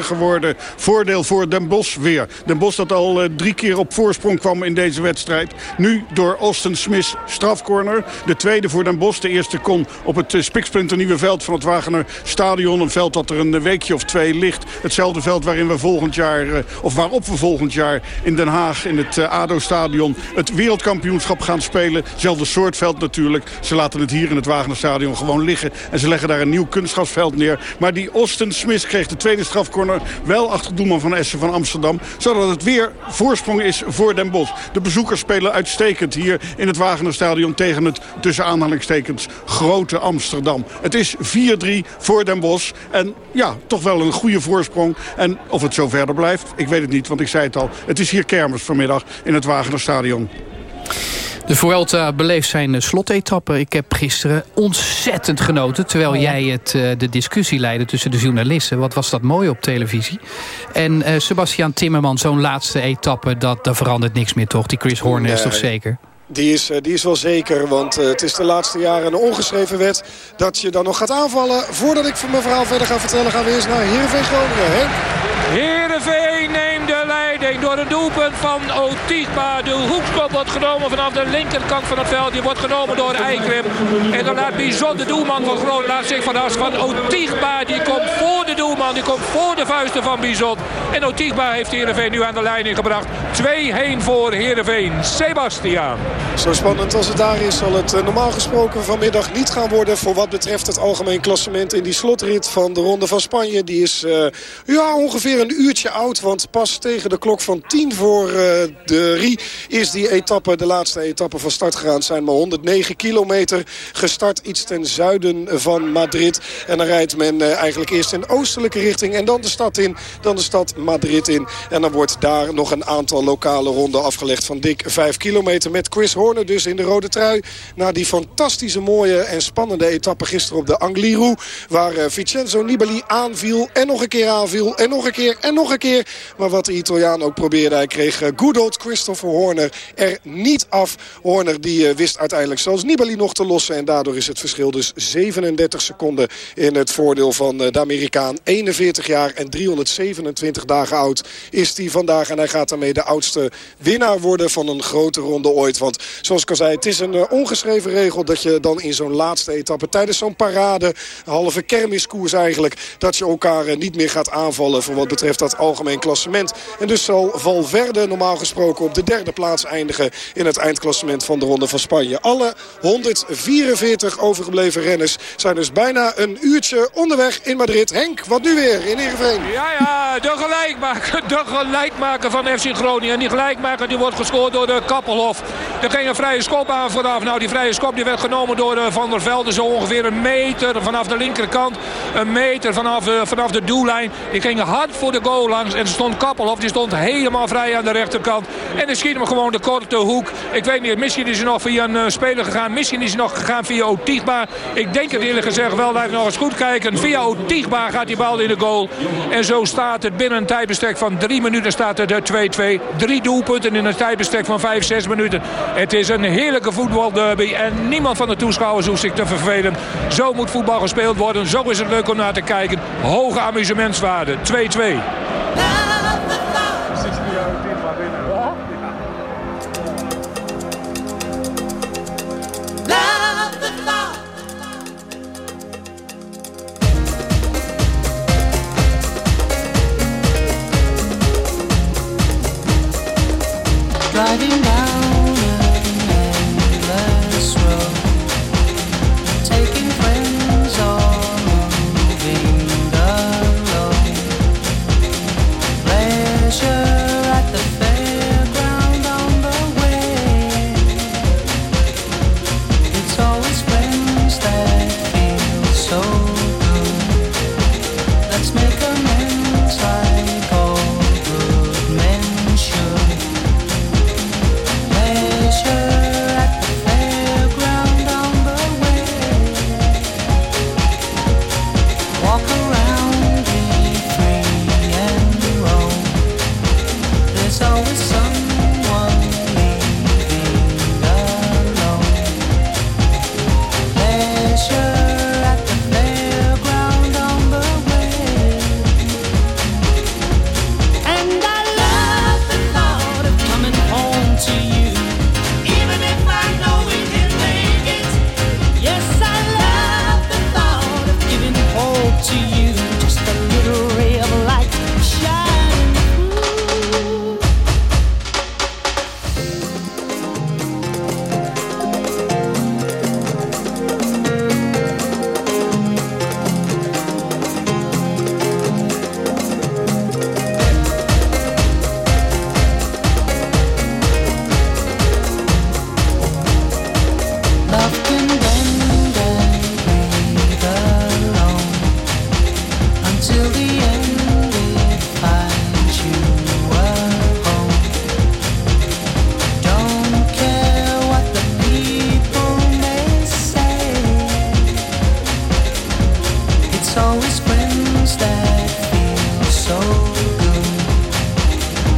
S10: geworden. Voordeel voor Den Bosch weer. Den Bosch dat al uh, drie keer op voorsprong kwam in deze wedstrijd. Nu door Austin Smith strafcorner. De tweede voor Den Bosch. De eerste kon op het uh, Spiksplinter nieuwe veld van het Wagener Stadion. Een veld dat er een weekje of twee ligt. Hetzelfde veld waarin we volgend jaar, uh, of waarop we volgend jaar in Den Haag in het ADO-stadion het wereldkampioenschap gaan spelen. Zelfde soort veld natuurlijk. Ze laten het hier in het Wagener Stadion gewoon liggen. En ze leggen daar een nieuw kunstgrasveld neer. Maar die Austin Smith kreeg de tweede strafcorner wel achter doelman van Essen van Amsterdam. Zodat het weer voorsprong is voor Den Bosch. De bezoekers spelen uitstekend hier in het Wagenerstadion tegen het tussen aanhalingstekens grote Amsterdam. Het is 4-3 voor Den Bosch. En ja, toch wel een goede voorsprong. En of het zo verder blijft, ik weet het niet. Want ik zei het al, het is hier kermis vanmiddag in het Wagenerstadion.
S4: De Vuelta beleeft zijn slotetappe. Ik heb gisteren ontzettend genoten... terwijl jij het, de discussie leidde tussen de journalisten. Wat was dat mooi op televisie. En uh, Sebastian Timmerman, zo'n laatste etappe... Dat, daar verandert niks meer toch? Die Chris Horner nee. is toch zeker?
S20: Die is, die is wel zeker, want uh, het is de laatste jaren een ongeschreven wet... dat je dan nog gaat aanvallen. Voordat ik mijn verhaal verder ga vertellen... gaan we eerst naar Heerenveen Groningen.
S15: Heerenveen door een doelpunt van Otigba. De hoekschop wordt genomen vanaf de linkerkant van het veld. Die wordt genomen door Eikrim. En dan laat Bizot, de doelman van Groningen, zich verrassen van Otigba. Die komt voor de doelman, die komt voor de vuisten van Bizot. En Otigba heeft Heerenveen nu aan de leiding gebracht. Twee heen voor Heerenveen. Sebastiaan.
S20: Zo spannend als het daar is zal het normaal gesproken vanmiddag niet gaan worden... voor wat betreft het algemeen klassement in die slotrit van de Ronde van Spanje. Die is uh, ja, ongeveer een uurtje oud, want pas tegen de klok van 10 voor uh, de Rie... is die etappe, de laatste etappe van start gegaan. Zijn maar 109 kilometer gestart iets ten zuiden van Madrid. En dan rijdt men uh, eigenlijk eerst in oostelijke richting en dan de stad in. Dan de stad Madrid in. En dan wordt daar nog een aantal lokale ronden afgelegd van dik 5 kilometer... met Chris Horner dus in de rode trui. Na die fantastische mooie en spannende etappe gisteren op de Angliru. Waar uh, Vincenzo Nibali aanviel en nog een keer aanviel en nog een keer en nog een keer. Maar wat de Italiaan ook probeerde, hij kreeg uh, good old Christopher Horner er niet af. Horner die uh, wist uiteindelijk zelfs Nibali nog te lossen. En daardoor is het verschil dus 37 seconden in het voordeel van de Amerikaan. 41 jaar en 327 dagen oud is hij vandaag. En hij gaat daarmee de oudste winnaar worden van een grote ronde ooit. Want zoals ik al zei, het is een ongeschreven regel dat je dan in zo'n laatste etappe... tijdens zo'n parade, halve kermiskoers eigenlijk... dat je elkaar niet meer gaat aanvallen voor wat betreft dat algemeen klassement. En dus zal Valverde normaal gesproken op de derde plaats eindigen... in het eindklassement van de Ronde van Spanje. Alle 144 overgebleven renners zijn dus bijna een uurtje onderweg in Madrid. Henk, wat nu weer in Ereveen?
S15: Ja, ja, de gelijkmaker, de gelijkmaker van FC Groningen. En die gelijkmaker die wordt gescoord door de Kappelhof. Er ging een vrije schop aan vanaf. Nou, die vrije schop die werd genomen door eh, Van der Velde. Zo ongeveer een meter vanaf de linkerkant. Een meter vanaf, uh, vanaf de doellijn. Die ging hard voor de goal langs. En er stond Kappelhof, die stond helemaal vrij aan de rechterkant. En dan schiet hem gewoon de korte hoek. Ik weet niet, misschien is hij nog via een uh, speler gegaan. Misschien is hij nog gegaan via Otigba. Ik denk het eerlijk gezegd wel. Laat nog eens goed kijken. Via Otigba gaat die bal in de goal. En zo staat het binnen een tijdbestek van drie minuten staat het 2-2. Drie doelpunten in een tijdbestek van vijf, zes minuten. Het is een heerlijke voetbalderby. En niemand van de toeschouwers hoeft zich te vervelen. Zo moet voetbal gespeeld worden. Zo is het leuk om naar te kijken. Hoge amusementswaarde. 2-2.
S21: driving by.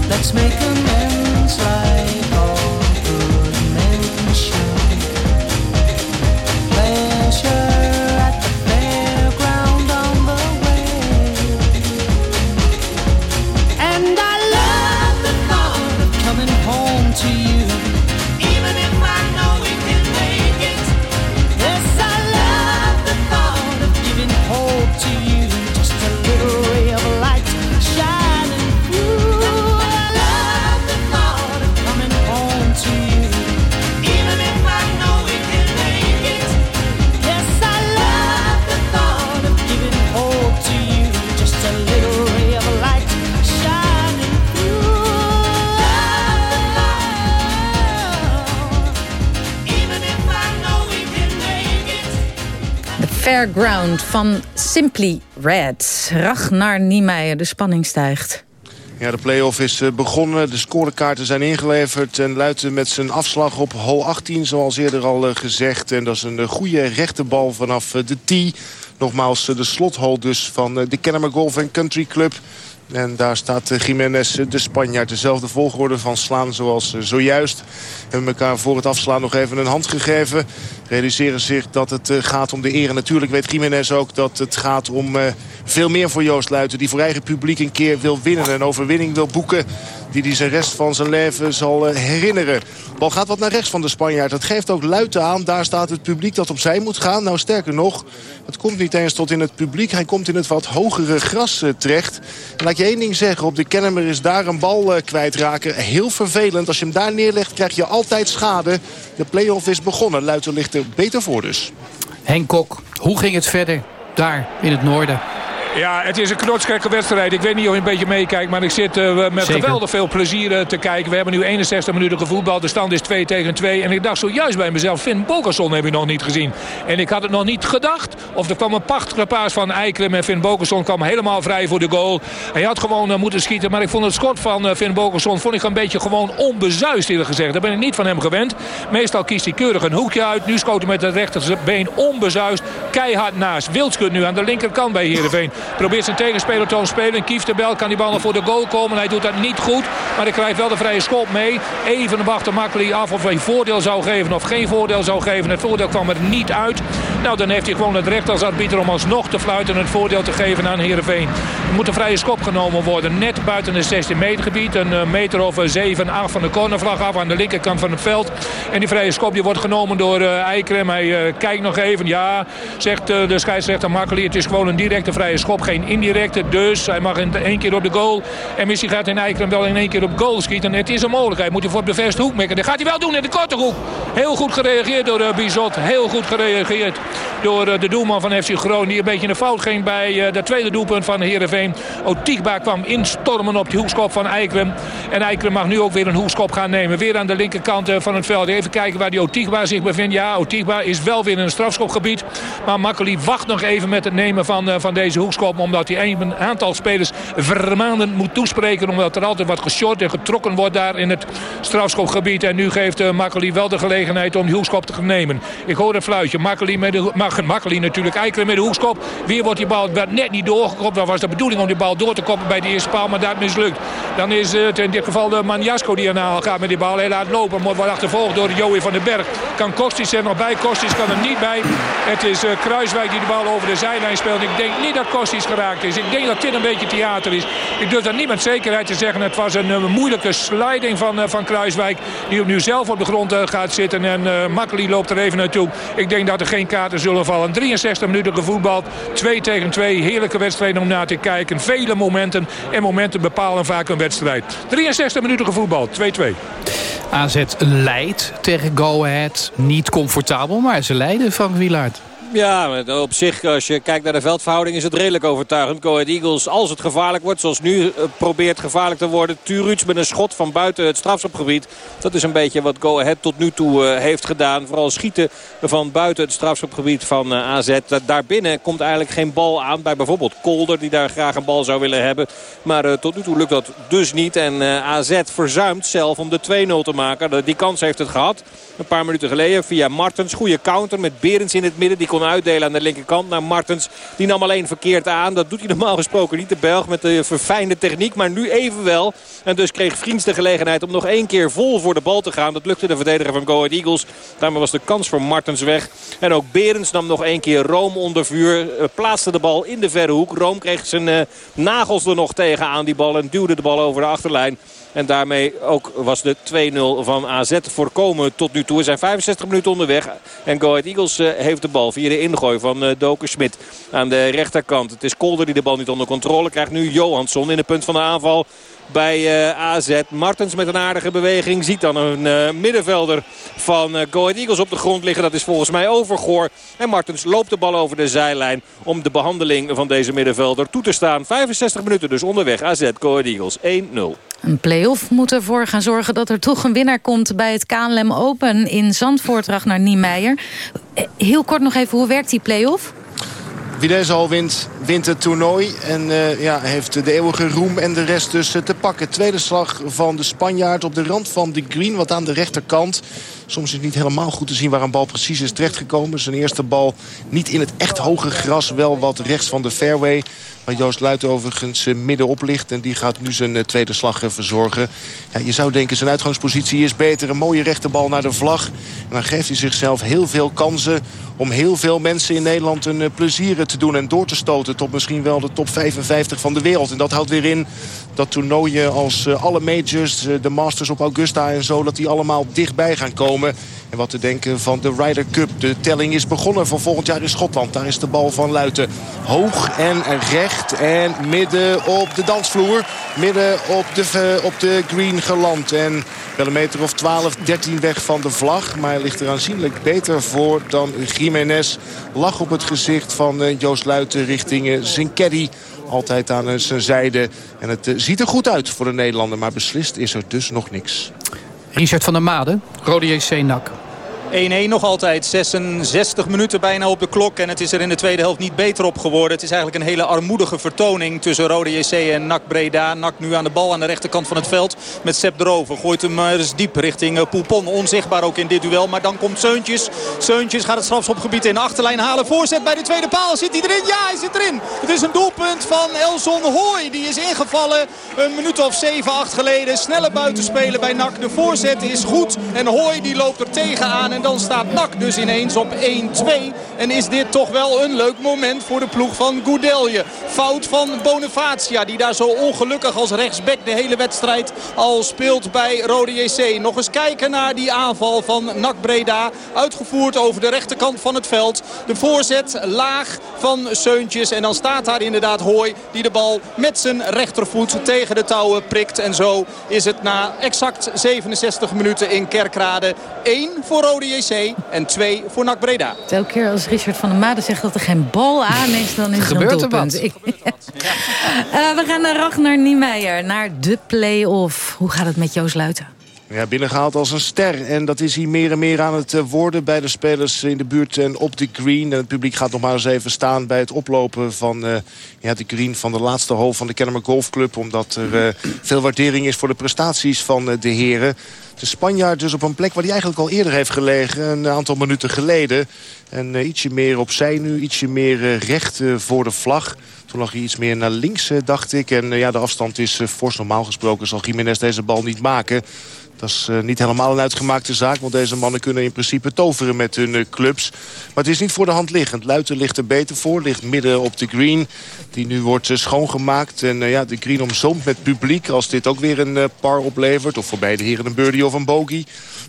S21: Let's make amends like Fairground
S14: van Simply Red. Ragnar Niemeyer, de spanning stijgt.
S17: Ja, de play-off is eh, begonnen. De scorekaarten zijn ingeleverd. En Luiten met zijn afslag op hole 18, zoals eerder al eh, gezegd. En dat is een eh, goede rechte bal vanaf de tee. Nogmaals de slothole dus van de Kennemer Golf Country Club. En daar staat eh, Jiménez, eh, de Spanjaard, dezelfde volgorde van slaan zoals eh, zojuist. Hebben elkaar voor het afslaan nog even een hand gegeven. Realiseren zich dat het gaat om de eer. Natuurlijk weet Jiménez ook dat het gaat om veel meer voor Joost Luiten. Die voor eigen publiek een keer wil winnen. Een overwinning wil boeken. Die hij zijn rest van zijn leven zal eh, herinneren. Bal gaat wat naar rechts van de Spanjaard. Dat geeft ook luid aan. Daar staat het publiek dat opzij moet gaan. Nou, sterker nog, het komt niet eens tot in het publiek. Hij komt in het wat hogere gras uh, terecht. Laat je één ding zeggen. Op de Kennemer is daar een bal uh, kwijtraken. Heel vervelend. Als je hem daar neerlegt, krijg je altijd schade. De play-off is begonnen. Luiten ligt er beter voor dus.
S4: Henk Kok, hoe ging het verder daar in het noorden?
S15: Ja, het is een knotsgekke wedstrijd. Ik weet niet of je een beetje meekijkt, maar ik zit uh, met Zeker. geweldig veel plezier uh, te kijken. We hebben nu 61 minuten gevoetbald. De stand is 2 tegen 2. En ik dacht zojuist bij mezelf, Finn Bokerson heb je nog niet gezien. En ik had het nog niet gedacht. Of er kwam een prachtige paas van Eikrem en Finn Bokerson kwam helemaal vrij voor de goal. Hij had gewoon uh, moeten schieten, maar ik vond het schot van Finn Bokerson vond ik een beetje gewoon onbezuist eerlijk gezegd. Daar ben ik niet van hem gewend. Meestal kiest hij keurig een hoekje uit. Nu schoot hij met het rechterbeen onbezuist. Keihard naast. Wildskut nu aan de linkerkant bij Heerenveen. Probeert zijn tegenspeler te spelen. Kief de bel kan die bal nog voor de goal komen. Hij doet dat niet goed. Maar hij krijgt wel de vrije schop mee. Even wachten Makkeli af of hij voordeel zou geven of geen voordeel zou geven. Het voordeel kwam er niet uit. Nou, dan heeft hij gewoon het recht als arbiter om alsnog te fluiten en het voordeel te geven aan Heerenveen. Er moet een vrije schop genomen worden. Net buiten het 16 meter gebied. Een meter of 7, 8 van de cornervlag af aan de linkerkant van het veld. En die vrije schop die wordt genomen door uh, Eikrem. Hij uh, kijkt nog even. Ja, zegt de scheidsrechter Makkeli. Het is gewoon een directe vrije schop geen indirecte. Dus hij mag in één keer op de goal. En misschien gaat in Eikrem wel in één keer op goal schieten. Het is een mogelijkheid. Moet hij voor de verste hoek maken. Dat gaat hij wel doen in de korte hoek. Heel goed gereageerd door uh, Bizot. Heel goed gereageerd door uh, de doelman van FC Groningen. Die een beetje in de fout ging bij uh, de tweede doelpunt van Heerenveen. Otigba kwam instormen op die hoekschop van Eikrem. En Eikrem mag nu ook weer een hoekschop gaan nemen. Weer aan de linkerkant van het veld. Even kijken waar die Otigba zich bevindt. Ja, Otigba is wel weer in een strafschopgebied. Maar Makkeli wacht nog even met het nemen van, van deze omdat hij een aantal spelers vermaanden moet toespreken. Omdat er altijd wat geshort en getrokken wordt daar in het strafschopgebied. En nu geeft uh, Makkeli wel de gelegenheid om die hoekschop te nemen. Ik hoor een fluitje. Makkeli, met de, natuurlijk. Eikrem met de hoekschop. Weer wordt die bal net niet doorgekopt. Dat was de bedoeling om die bal door te koppen bij de eerste paal. Maar dat mislukt. Dan is het in dit geval de Manjasko die ernaar gaat met die bal. Hij laat lopen. Wordt wel achtervolgd door Joey van den Berg. Kan Kostis er nog bij. Kostis kan er niet bij. Het is uh, Kruiswijk die de bal over de zijlijn speelt. Ik denk niet dat Kostis geraakt is. Ik denk dat dit een beetje theater is. Ik durf dat niet met zekerheid te zeggen. Het was een uh, moeilijke sliding van, uh, van Kruiswijk. Die nu zelf op de grond uh, gaat zitten. En uh, loopt er even naartoe. Ik denk dat er geen kaarten zullen vallen. 63 minuten gevoetbald. 2 tegen 2. Heerlijke wedstrijden om naar te kijken. Vele momenten. En momenten bepalen vaak een wedstrijd. 63 minuten gevoetbald. 2-2.
S4: AZ leidt tegen Go Ahead. Niet comfortabel, maar ze leiden van Wielaert.
S6: Ja, op zich, als je kijkt naar de veldverhouding, is het redelijk overtuigend. Go Ahead Eagles, als het gevaarlijk wordt, zoals nu probeert gevaarlijk te worden. Turuts met een schot van buiten het strafschopgebied. Dat is een beetje wat Go Ahead tot nu toe heeft gedaan. Vooral schieten van buiten het strafschopgebied van AZ. Daarbinnen komt eigenlijk geen bal aan bij bijvoorbeeld Kolder, die daar graag een bal zou willen hebben. Maar tot nu toe lukt dat dus niet. En AZ verzuimt zelf om de 2-0 te maken. Die kans heeft het gehad. Een paar minuten geleden via Martens. Goede counter met Berends in het midden. Die kon uitdelen aan de linkerkant naar Martens. Die nam alleen verkeerd aan. Dat doet hij normaal gesproken niet, de Belg, met de verfijnde techniek. Maar nu even wel. En dus kreeg Vriends de gelegenheid om nog één keer vol voor de bal te gaan. Dat lukte de verdediger van Go Ahead Eagles. Daarmee was de kans voor Martens weg. En ook Berends nam nog één keer Room onder vuur. Plaatste de bal in de verre hoek. Room kreeg zijn uh, nagels er nog tegen aan die bal. En duwde de bal over de achterlijn. En daarmee ook was de 2-0 van AZ voorkomen tot nu toe. We zijn 65 minuten onderweg. En Go Ahead Eagles uh, heeft de bal via de ingooi van uh, Doken Schmidt aan de rechterkant. Het is Kolder die de bal niet onder controle krijgt. Nu Johansson in het punt van de aanval bij uh, AZ. Martens met een aardige beweging. Ziet dan een uh, middenvelder van uh, Go Ahead Eagles op de grond liggen. Dat is volgens mij Overgoor. En Martens loopt de bal over de zijlijn om de behandeling van deze middenvelder toe te staan. 65 minuten dus onderweg. AZ Go Ahead Eagles 1-0.
S14: Een play-off moet ervoor gaan zorgen dat er toch een winnaar komt... bij het KLM Open in Zandvoort, naar Niemeyer. Heel kort nog even, hoe werkt die play-off?
S17: Wie deze al wint, wint het toernooi. En uh, ja, heeft de eeuwige roem en de rest dus te pakken. Tweede slag van de Spanjaard op de rand van de green. Wat aan de rechterkant. Soms is het niet helemaal goed te zien waar een bal precies is terechtgekomen. Zijn eerste bal niet in het echt hoge gras, wel wat rechts van de fairway. Waar Joost Luit overigens middenop ligt. En die gaat nu zijn tweede slag verzorgen. Ja, je zou denken zijn uitgangspositie is beter. Een mooie rechterbal naar de vlag. En dan geeft hij zichzelf heel veel kansen om heel veel mensen in Nederland een plezier te doen... en door te stoten tot misschien wel de top 55 van de wereld. En dat houdt weer in dat toernooien als alle majors, de Masters op Augusta en zo... dat die allemaal dichtbij gaan komen. En wat te denken van de Ryder Cup. De telling is begonnen voor volgend jaar in Schotland. Daar is de bal van Luiten. Hoog en recht en midden op de dansvloer. Midden op de, op de green geland. En wel een meter of 12, 13 weg van de vlag. Maar hij ligt er aanzienlijk beter voor dan Jiménez. Lach op het gezicht van Joost Luiten richting zijn caddy altijd aan zijn zijde. En het ziet er goed uit voor de Nederlander. Maar beslist is er dus nog niks.
S4: Richard van der Made, Rode JC.
S9: 1-1 nog altijd. 66 minuten bijna op de klok. En het is er in de tweede helft niet beter op geworden. Het is eigenlijk een hele armoedige vertoning tussen Rode JC en NAC Breda. NAC nu aan de bal aan de rechterkant van het veld met Sepp Drover. Gooit hem eens diep richting Poupon. Onzichtbaar ook in dit duel. Maar dan komt Seuntjes. Seuntjes gaat het strafschopgebied in de achterlijn halen. Voorzet bij de tweede paal. Zit hij erin? Ja, hij zit erin. Het is een doelpunt van Elson Hooy. Die is ingevallen een minuut of 7, 8 geleden. Snelle buitenspelen bij NAC. De voorzet is goed. En Hooy die loopt er tegenaan. En dan staat NAC dus ineens op 1-2. En is dit toch wel een leuk moment voor de ploeg van Goudelje. Fout van Bonifacia die daar zo ongelukkig als rechtsback de hele wedstrijd al speelt bij Rode JC. Nog eens kijken naar die aanval van NAC Breda. Uitgevoerd over de rechterkant van het veld. De voorzet laag van Seuntjes. En dan staat daar inderdaad Hooi die de bal met zijn rechtervoet tegen de touwen prikt. En zo is het na exact 67 minuten in Kerkrade 1 voor Rode JC en 2 voor NAC Breda.
S14: Elke keer als Richard van der Made zegt dat er geen bal aan is, dan is het een
S4: Gebeurt er
S14: doelpunt.
S4: wat?
S14: Ik- Eh, we gaan naar Ragnar Niemeyer, naar de play-off. Hoe gaat het met Joost Luiten?
S17: Ja, binnengehaald als een ster. En dat is hier meer en meer aan het eh, worden bij de spelers in de buurt en op de green. En het publiek gaat nog maar eens even staan bij het oplopen van eh, ja, de green van de laatste hole van de Kennemer Golfclub. Omdat er eh, veel waardering is voor de prestaties van de heren. De Spanjaard dus op een plek waar hij eigenlijk al eerder heeft gelegen. Een aantal minuten geleden. En ietsje meer opzij nu, ietsje meer recht voor de vlag. Toen lag hij iets meer naar links, dacht ik. En ja, de afstand is fors. Normaal gesproken zal Jiménez deze bal niet maken. Dat is eh, niet helemaal een uitgemaakte zaak. Want deze mannen kunnen in principe toveren met hun eh, clubs. Maar het is niet voor de hand liggend. Luiten ligt er beter voor. Ligt midden op de green. Die nu wordt eh, schoongemaakt. En ja, de green omzoomd met publiek. Als dit ook weer een par oplevert. Of voor beide heren een birdie of een bogey.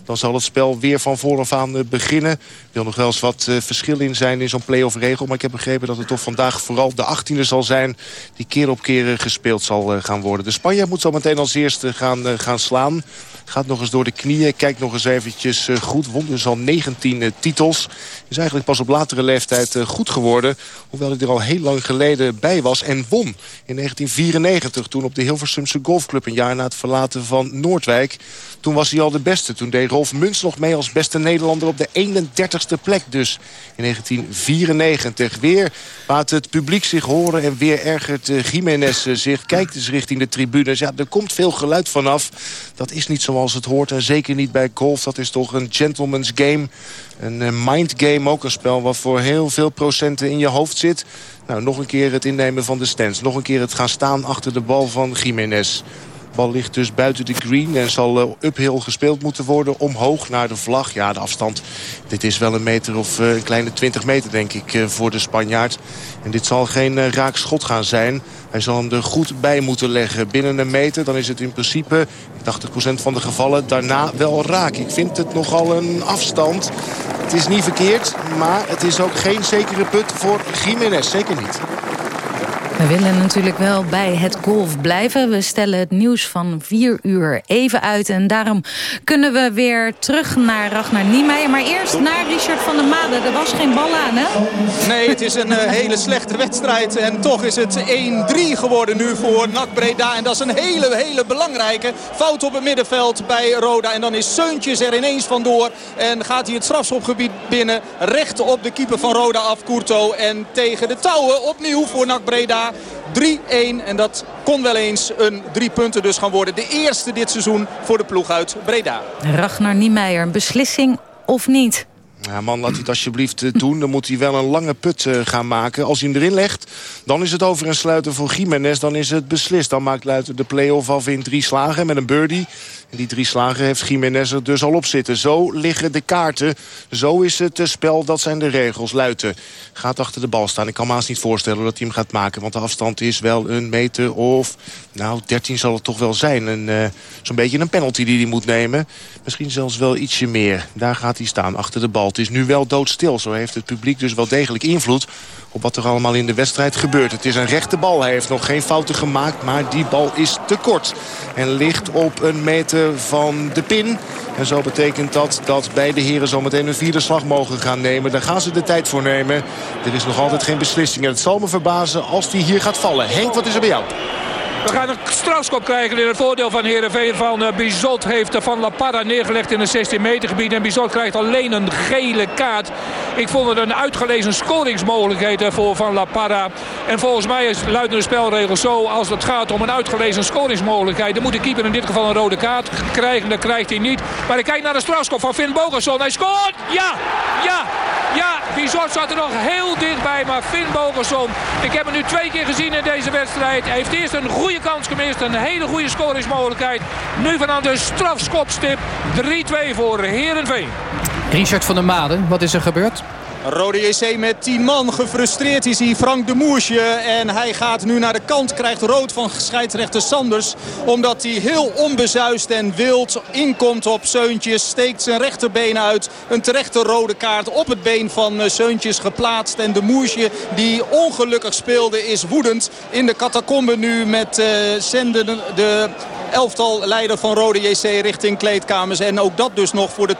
S17: Dan zal het spel weer van vooraf aan eh, beginnen. Er wil nog wel eens wat eh, verschil in zijn in zo'n play-off regel. Maar ik heb begrepen dat het toch vandaag vooral de 18e zal zijn. Die keer op keer eh, gespeeld zal gaan worden. De Spanjaard moet zo meteen als eerste gaan, gaan slaan. Gaat nog eens door de knieën. Kijkt nog eens eventjes goed. Won dus al 19 eh, titels. Is eigenlijk pas op latere leeftijd goed geworden. Hoewel hij er al heel lang geleden bij was. En won in 1994. Toen op de Hilversumse Golfclub. Een jaar na het verlaten van Noordwijk. Toen was hij al de beste. Toen deed Rolf Muns nog mee als beste Nederlander op de 31ste plek dus. In 1994 weer laat het publiek zich horen en weer ergert eh, Jiménez eh, zich. Kijkt eens richting de tribunes. Ja, er komt veel geluid vanaf. Dat is niet zoals het hoort en zeker niet bij golf. Dat is toch een gentleman's game. Een eh, mind game ook. Een spel wat voor heel veel procenten in je hoofd zit. Nou, nog een keer het innemen van de stands. Nog een keer het gaan staan achter de bal van Jiménez. Bal ligt dus buiten de green en zal eh, uphill gespeeld moeten worden. Omhoog naar de vlag. Ja, de afstand. Dit is wel een meter of eh, een kleine 20 meter, denk ik, eh, voor de Spanjaard. En dit zal geen eh, raak schot gaan zijn. Hij zal hem er goed bij moeten leggen. Binnen een meter, dan is het in principe, 80% van de gevallen, daarna wel raak. Ik vind het nogal een afstand. Het is niet verkeerd, maar het is ook geen zekere put voor Jiménez. Zeker niet.
S14: We willen natuurlijk wel bij het golf blijven. We stellen het nieuws van vier uur even uit. En daarom kunnen we weer terug naar Ragnar Niemeyer. Maar eerst naar Richard van der Made. Er was geen bal aan, hè?
S9: Nee, het is een eh, hele slechte wedstrijd. En toch is het 1-3 geworden nu voor NAC Breda. En dat is een hele, hele belangrijke fout op het middenveld bij Roda. En dan is Seuntjes er ineens vandoor. En gaat hij het strafschopgebied binnen. Recht op de keeper van Roda af, Courto. En tegen de touwen opnieuw voor NAC Breda. Breda. 3-1 en dat kon wel eens een drie punten dus gaan worden. De eerste dit seizoen voor de ploeg uit Breda.
S14: Ragnar Niemeyer, beslissing of niet?
S17: Ja, man, laat hij het alsjeblieft eh, doen. Dan moet hij wel een lange put uh, gaan maken. Als hij hem erin legt, dan is het over en sluiten voor Jiménez. Dan is het beslist. Dan maakt Luiten de play-off af in drie slagen met een birdie. En die drie slagen heeft Jiménez er dus al op zitten. Zo liggen de kaarten. Zo is het spel. Dat zijn de regels. Luiten gaat achter de bal staan. Ik kan me haast niet voorstellen dat hij hem gaat maken. Want de afstand is wel een meter of... Nou, 13 zal het toch wel zijn. Uh, Zo'n beetje een penalty die hij moet nemen. Misschien zelfs wel ietsje meer. Daar gaat hij staan achter de bal. Het is nu wel doodstil. Zo heeft het publiek dus wel degelijk invloed op wat er allemaal in de wedstrijd gebeurt. Het is een rechte bal. Hij heeft nog geen fouten gemaakt, maar die bal is te kort. En ligt op een meter van de pin. En zo betekent dat dat beide heren zometeen een vierde slag mogen gaan nemen. Daar gaan ze de tijd voor nemen. Er is nog altijd geen beslissing. En het zal me verbazen als die hier gaat vallen. Henk, wat is er bij jou?
S15: We gaan een strafskop krijgen in het voordeel van Heerenveen. Van uh, Bizot heeft Van La Parra neergelegd in het 16 meter gebied. En Bizot krijgt alleen een gele kaart. Ik vond het een uitgelezen scoringsmogelijkheid voor Van La Parra. En volgens mij is luiden de spelregels zo. Als het gaat om een uitgelezen scoringsmogelijkheid. Dan moet de keeper in dit geval een rode kaart krijgen. Dat krijgt hij niet. Maar ik kijk naar de strafskop van Finn Bogerson. Hij scoort! Ja! Ja! Ja! Bizot zat er nog heel dichtbij. Maar Finn Bogerson. Ik heb hem nu twee keer gezien in deze wedstrijd. Hij heeft eerst een goede kans gemist. Een hele goede scoringsmogelijkheid. Nu vanaf de strafskopstip 3-2 voor Herenveen.
S4: Richard van der Maden, wat is er gebeurd?
S9: Rode JC met 10 man. Gefrustreerd is hij Frank de Moersje. En hij gaat nu naar de kant. Krijgt rood van scheidsrechter Sanders. Omdat hij heel onbezuist en wild inkomt op Seuntjes. Steekt zijn rechterbeen uit. Een terechte rode kaart op het been van Seuntjes geplaatst. En de Moersje die ongelukkig speelde is woedend. In de catacombe nu met uh, Zenden de elftal leider van Rode JC richting kleedkamers. En ook dat dus nog voor de